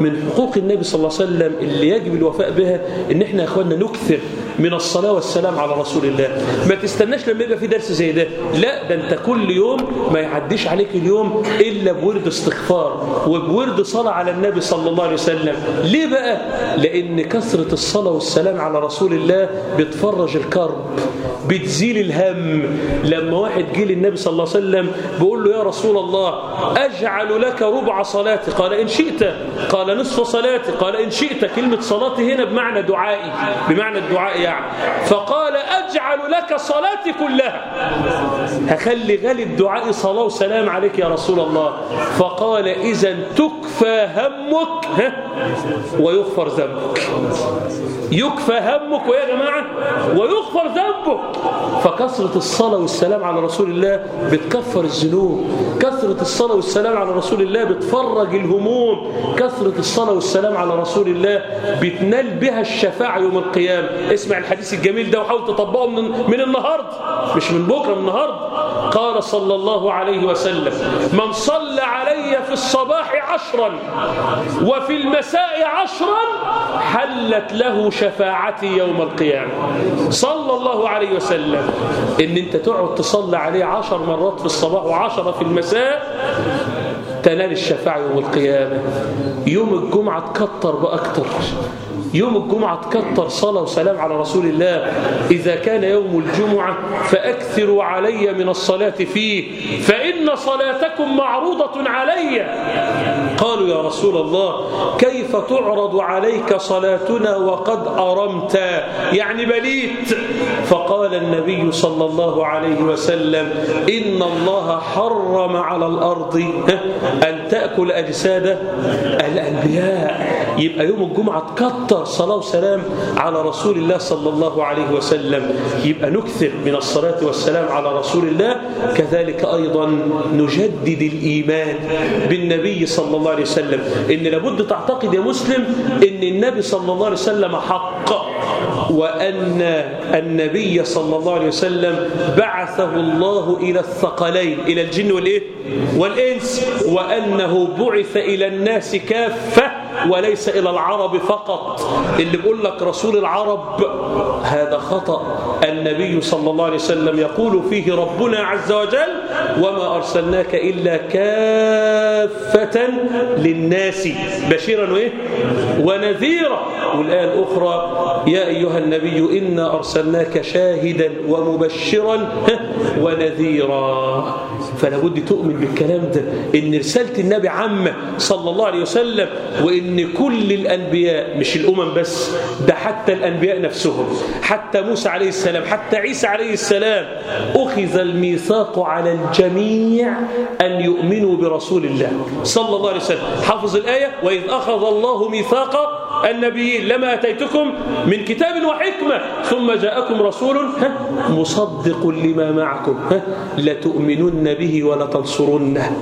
من حقوق النبي صلى الله عليه وسلم اللي يجب الوفاء بها إن إحنا يا إخواننا نكثر من الصلاة والسلام على رسول الله. ما تستناش لما يبقى في درس زي ده. لا ده أنت كل يوم ما يعديش عليك اليوم إلا بورد استغفار وبورد صلاة على النبي صلى الله عليه وسلم. ليه بقى؟ لأن كثرة الصلاة والسلام على رسول الله بتفرج الكرب بتزيل الهم. لما واحد جه للنبي صلى الله عليه وسلم بيقول له يا رسول الله أجعل لك ربع صلاتي؟ قال إن شئت. قال نصف صلاتي. قال إن شئت. كلمة صلاتي هنا بمعنى دعائي بمعنى الدعاء يعني. فقال أجعل لك صلاتي كلها. هخلي غالب دعائي صلاة وسلام عليك يا رسول الله. فقال إذا تكفى همك ويغفر ذنبك. يكفى همك ويا جماعة ويغفر ذنبك. فكثرة الصلاة والسلام على رسول الله بتكفر الذنوب. كثرة الصلاة والسلام على رسول الله بتفرج الهموم. كثرة الصلاة والسلام على رسول الله بتنال بها الشفاعة يوم القيامة. اسمع الحديث الجميل ده وحاول تطبقه. من, من النهاردة مش من بكرة من النهاردة قال صلى الله عليه وسلم من صلى علي في الصباح عشرا وفي المساء عشرا حلت له شفاعتي يوم القيامة. صلى الله عليه وسلم. إن أنت تقعد تصلي عليه عشر مرات في الصباح وعشرة في المساء تنال الشفاعة يوم القيامة. يوم الجمعة تكتر بأكتر. يوم الجمعة تكتر صلاة وسلام على رسول الله. إذا كان يوم الجمعة فأكثروا علي من الصلاة فيه. فإن صلاتكم معروضة علي. قالوا يا رسول الله كيف تعرض عليك صلاتنا وقد أرمت؟ يعني بليت. فقال النبي صلى الله عليه وسلم إن الله حرم على الأرض. أن تأكل أجساد الأنبياء. يبقى يوم الجمعة تكتر صلاة وسلام على رسول الله صلى الله عليه وسلم. يبقى نكثر من الصلاة والسلام على رسول الله كذلك أيضا نجدد الإيمان بالنبي صلى الله عليه وسلم إن لابد تعتقد يا مسلم إن النبي صلى الله عليه وسلم حق وأن النبي صلى الله عليه وسلم بعثه الله إلى الثقلين إلى الجن والإيه؟ والإنس وأنه بعث إلى الناس كافة وليس إلى العرب فقط. اللي بيقول لك رسول العرب هذا خطأ. النبي صلى الله عليه وسلم يقول فيه ربنا عز وجل وما أرسلناك إلا كافة للناس. بشيرا وإيه؟ ونذيرا. والآية الأخرى يا أيها النبي إنا أرسلناك شاهدا ومبشرا ونذيرا. فلا بد تؤمن بالكلام ده. إن رسالة النبي عامة صلى الله عليه وسلم وإن كل الأنبياء مش الأمم بس ده حتى الأنبياء نفسهم. حتى موسى عليه السلام حتى عيسى عليه السلام. أخذ الميثاق على الجميع أن يؤمنوا برسول الله. صلى الله عليه وسلم. حافظ الآية وإذ أخذ الله ميثاق النبيين لما أتيتكم من كتاب وحكمة ثم جاءكم رسول مصدق لما معكم لتؤمنن به ولتنصرنه.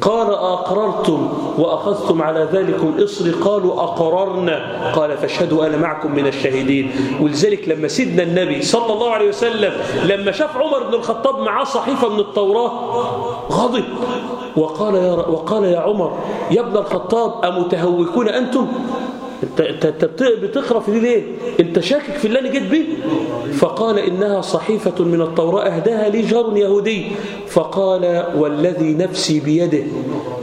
قال أقررتم وأخذتم على ذلكم إصري قالوا أقررنا. قال فاشهدوا أنا معكم من الشاهدين ولذلك لما سيدنا النبي صلى الله عليه وسلم لما شاف عمر بن الخطاب معاه صحيفة من التوراة غضب. وقال يا, وقال يا عمر يا ابن الخطاب أمتهوكون أنتم؟ أنت أنت بتقرأ في دي ليه؟ أنت شاكك في اللي أنا جيت بيه؟ فقال إنها صحيفة من التوراة أهداها لي جار يهودي. فقال والذي نفسي بيده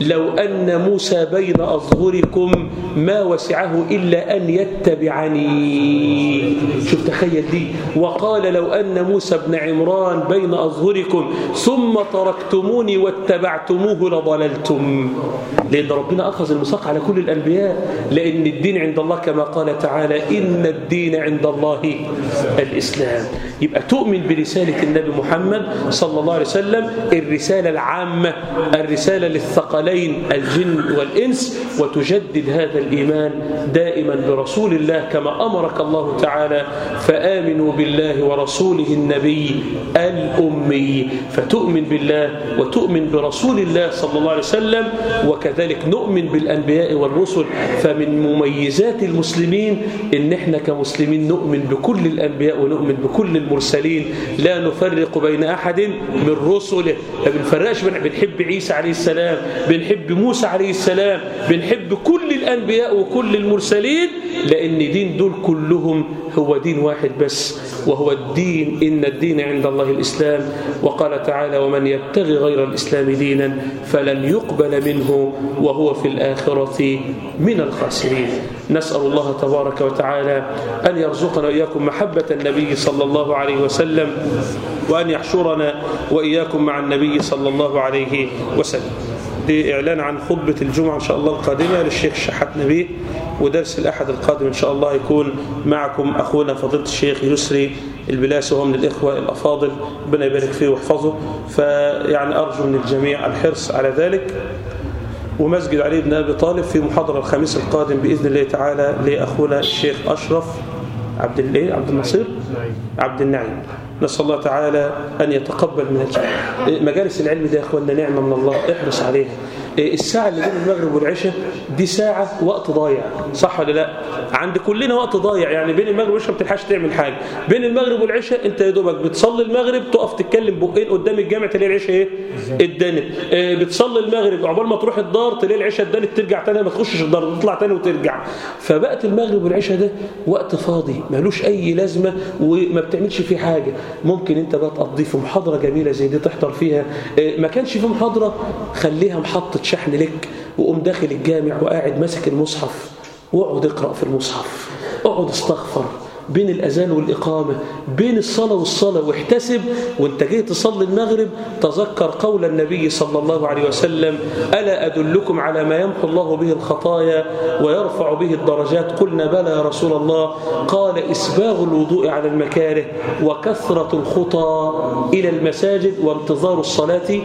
لو أن موسى بين أظهركم ما وسعه إلا أن يتبعني. شوف تخيل دي. وقال لو أن موسى بن عمران بين أظهركم ثم تركتموني واتبعتموه لضللتم. لأن ربنا أخذ الميثاق على كل الأنبياء لأن الدين عند الله كما قال تعالى إن الدين عند الله الإسلام. يبقى تؤمن برسالة النبي محمد صلى الله عليه وسلم الرسالة العامة الرسالة للثقلين الجن والإنس وتجدد هذا الإيمان دائما برسول الله كما أمرك الله تعالى فآمنوا بالله ورسوله النبي الأمي فتؤمن بالله وتؤمن برسول الله صلى الله عليه وسلم وكذلك نؤمن بالأنبياء والرسل. فمن مميزات ميزات المسلمين إن إحنا كمسلمين نؤمن بكل الأنبياء ونؤمن بكل المرسلين. لا نفرق بين أحد من رسله ما بنفرقش بنحب عيسى عليه السلام بنحب موسى عليه السلام بنحب كل الأنبياء وكل المرسلين لأن دين دول كلهم هو دين واحد بس وهو الدين إن الدين عند الله الإسلام. وقال تعالى ومن يبتغي غير الإسلام دينا فلن يقبل منه وهو في الآخرة من الخاسرين. نسأل الله تبارك وتعالى أن يرزقنا وإياكم محبة النبي صلى الله عليه وسلم وأن يحشرنا وإياكم مع النبي صلى الله عليه وسلم. دي إعلان عن خطبة الجمعة إن شاء الله القادمة للشيخ شحات نبيه ودرس الأحد القادم إن شاء الله يكون معكم أخونا فضيلة الشيخ يسري البلاسي وهو من الإخوة الأفاضل. ربنا يبارك فيه ويحفظه. فيعني أرجو من الجميع الحرص على ذلك. ومسجد علي بن أبي طالب في محاضرة الخميس القادم بإذن الله تعالى لأخونا الشيخ أشرف عبد الايه عبد النصير؟ عبد النعيم. نسأل الله تعالى أن يتقبل من مجالس العلم ده يا أخوانا نعمة من الله. احرص عليها. الساعة اللي بين المغرب والعشاء دي ساعة وقت ضايع صح ولا لا؟ عند كلنا وقت ضايع يعني بين المغرب والعشاء ما بتلحقش تعمل حاجة. بين المغرب والعشاء انت يا دوبك بتصلي المغرب تقف تتكلم بقين قدام الجامع تلاقي العشاء إيه؟ اتدنت. آه بتصلي المغرب عقبال ما تروح الدار تلاقي العشاء اتدنت ترجع تاني ما تخشش الدار تطلع تاني وترجع. فبقت المغرب والعشاء ده وقت فاضي ملوش أي لازمة وما بتعملش فيه حاجة. ممكن انت بقى تقضيه في محاضرة جميلة زي دي تحضر فيها. آه ما كانش في محاضرة خليها محطة شحن لك وقوم داخل الجامع وقاعد ماسك المصحف واقعد اقرأ في المصحف اقعد استغفر. بين الأذان والإقامة بين الصلاة والصلاة واحتسب. وانت جاي تصلي المغرب تذكر قول النبي صلى الله عليه وسلم ألا أدلكم على ما يمحو الله به الخطايا ويرفع به الدرجات؟ قلنا بلى يا رسول الله. قال إسباغ الوضوء على المكاره وكثرة الخطى إلى المساجد وانتظار الصلاة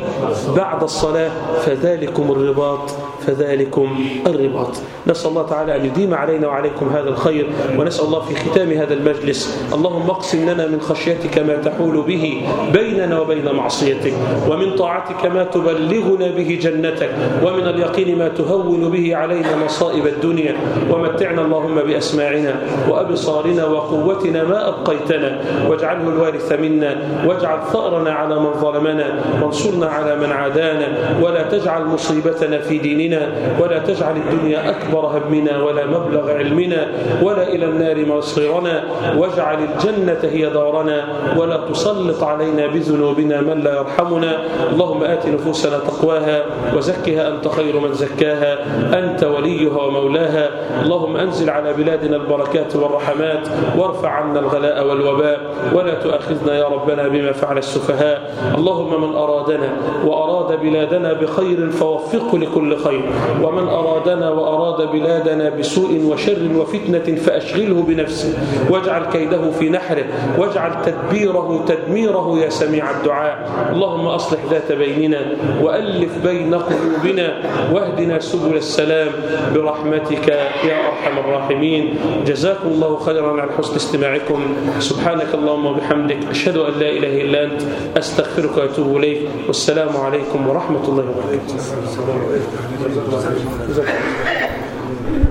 بعد الصلاة فذلكم الرباط. فذلكم الرباط. نسأل الله تعالى أن يديم علينا وعليكم هذا الخير ونسأل الله في ختام هذا المجلس اللهم اقسم لنا من خشيتك ما تحول به بيننا وبين معصيتك ومن طاعتك ما تبلغنا به جنتك ومن اليقين ما تهون به علينا مصائب الدنيا. ومتعنا اللهم بأسماعنا وأبصارنا وقوتنا ما أبقيتنا واجعله الوارث منا واجعل ثأرنا على من ظلمنا وانصرنا على من عادانا ولا تجعل مصيبتنا في ديننا. ولا تجعل الدنيا أكبر همنا ولا مبلغ علمنا ولا إلى النار مصيرنا واجعل الجنة هي دارنا ولا تسلط علينا بذنوبنا من لا يرحمنا. اللهم آت نفوسنا تقواها وزكها أنت خير من زكاها. أنت وليها ومولاها. اللهم أنزل على بلادنا البركات والرحمات وارفع عنا الغلاء والوباء ولا تؤاخذنا يا ربنا بما فعل السفهاء. اللهم من أرادنا وأراد بلادنا بخير فوفقه لكل خير. ومن أرادنا وأراد بلادنا بسوء وشر وفتنة فأشغله بنفسه واجعل كيده في نحره واجعل تدبيره تدميره يا سميع الدعاء. اللهم أصلح ذات بيننا وألف بين قلوبنا واهدنا سبل السلام برحمتك يا أرحم الراحمين. جزاكم الله خيرا على حسن استماعكم. سبحانك اللهم وبحمدك أشهد أن لا إله إلا أنت أستغفرك وأتوب إليك. والسلام عليكم ورحمة الله وبركاته. Thank you.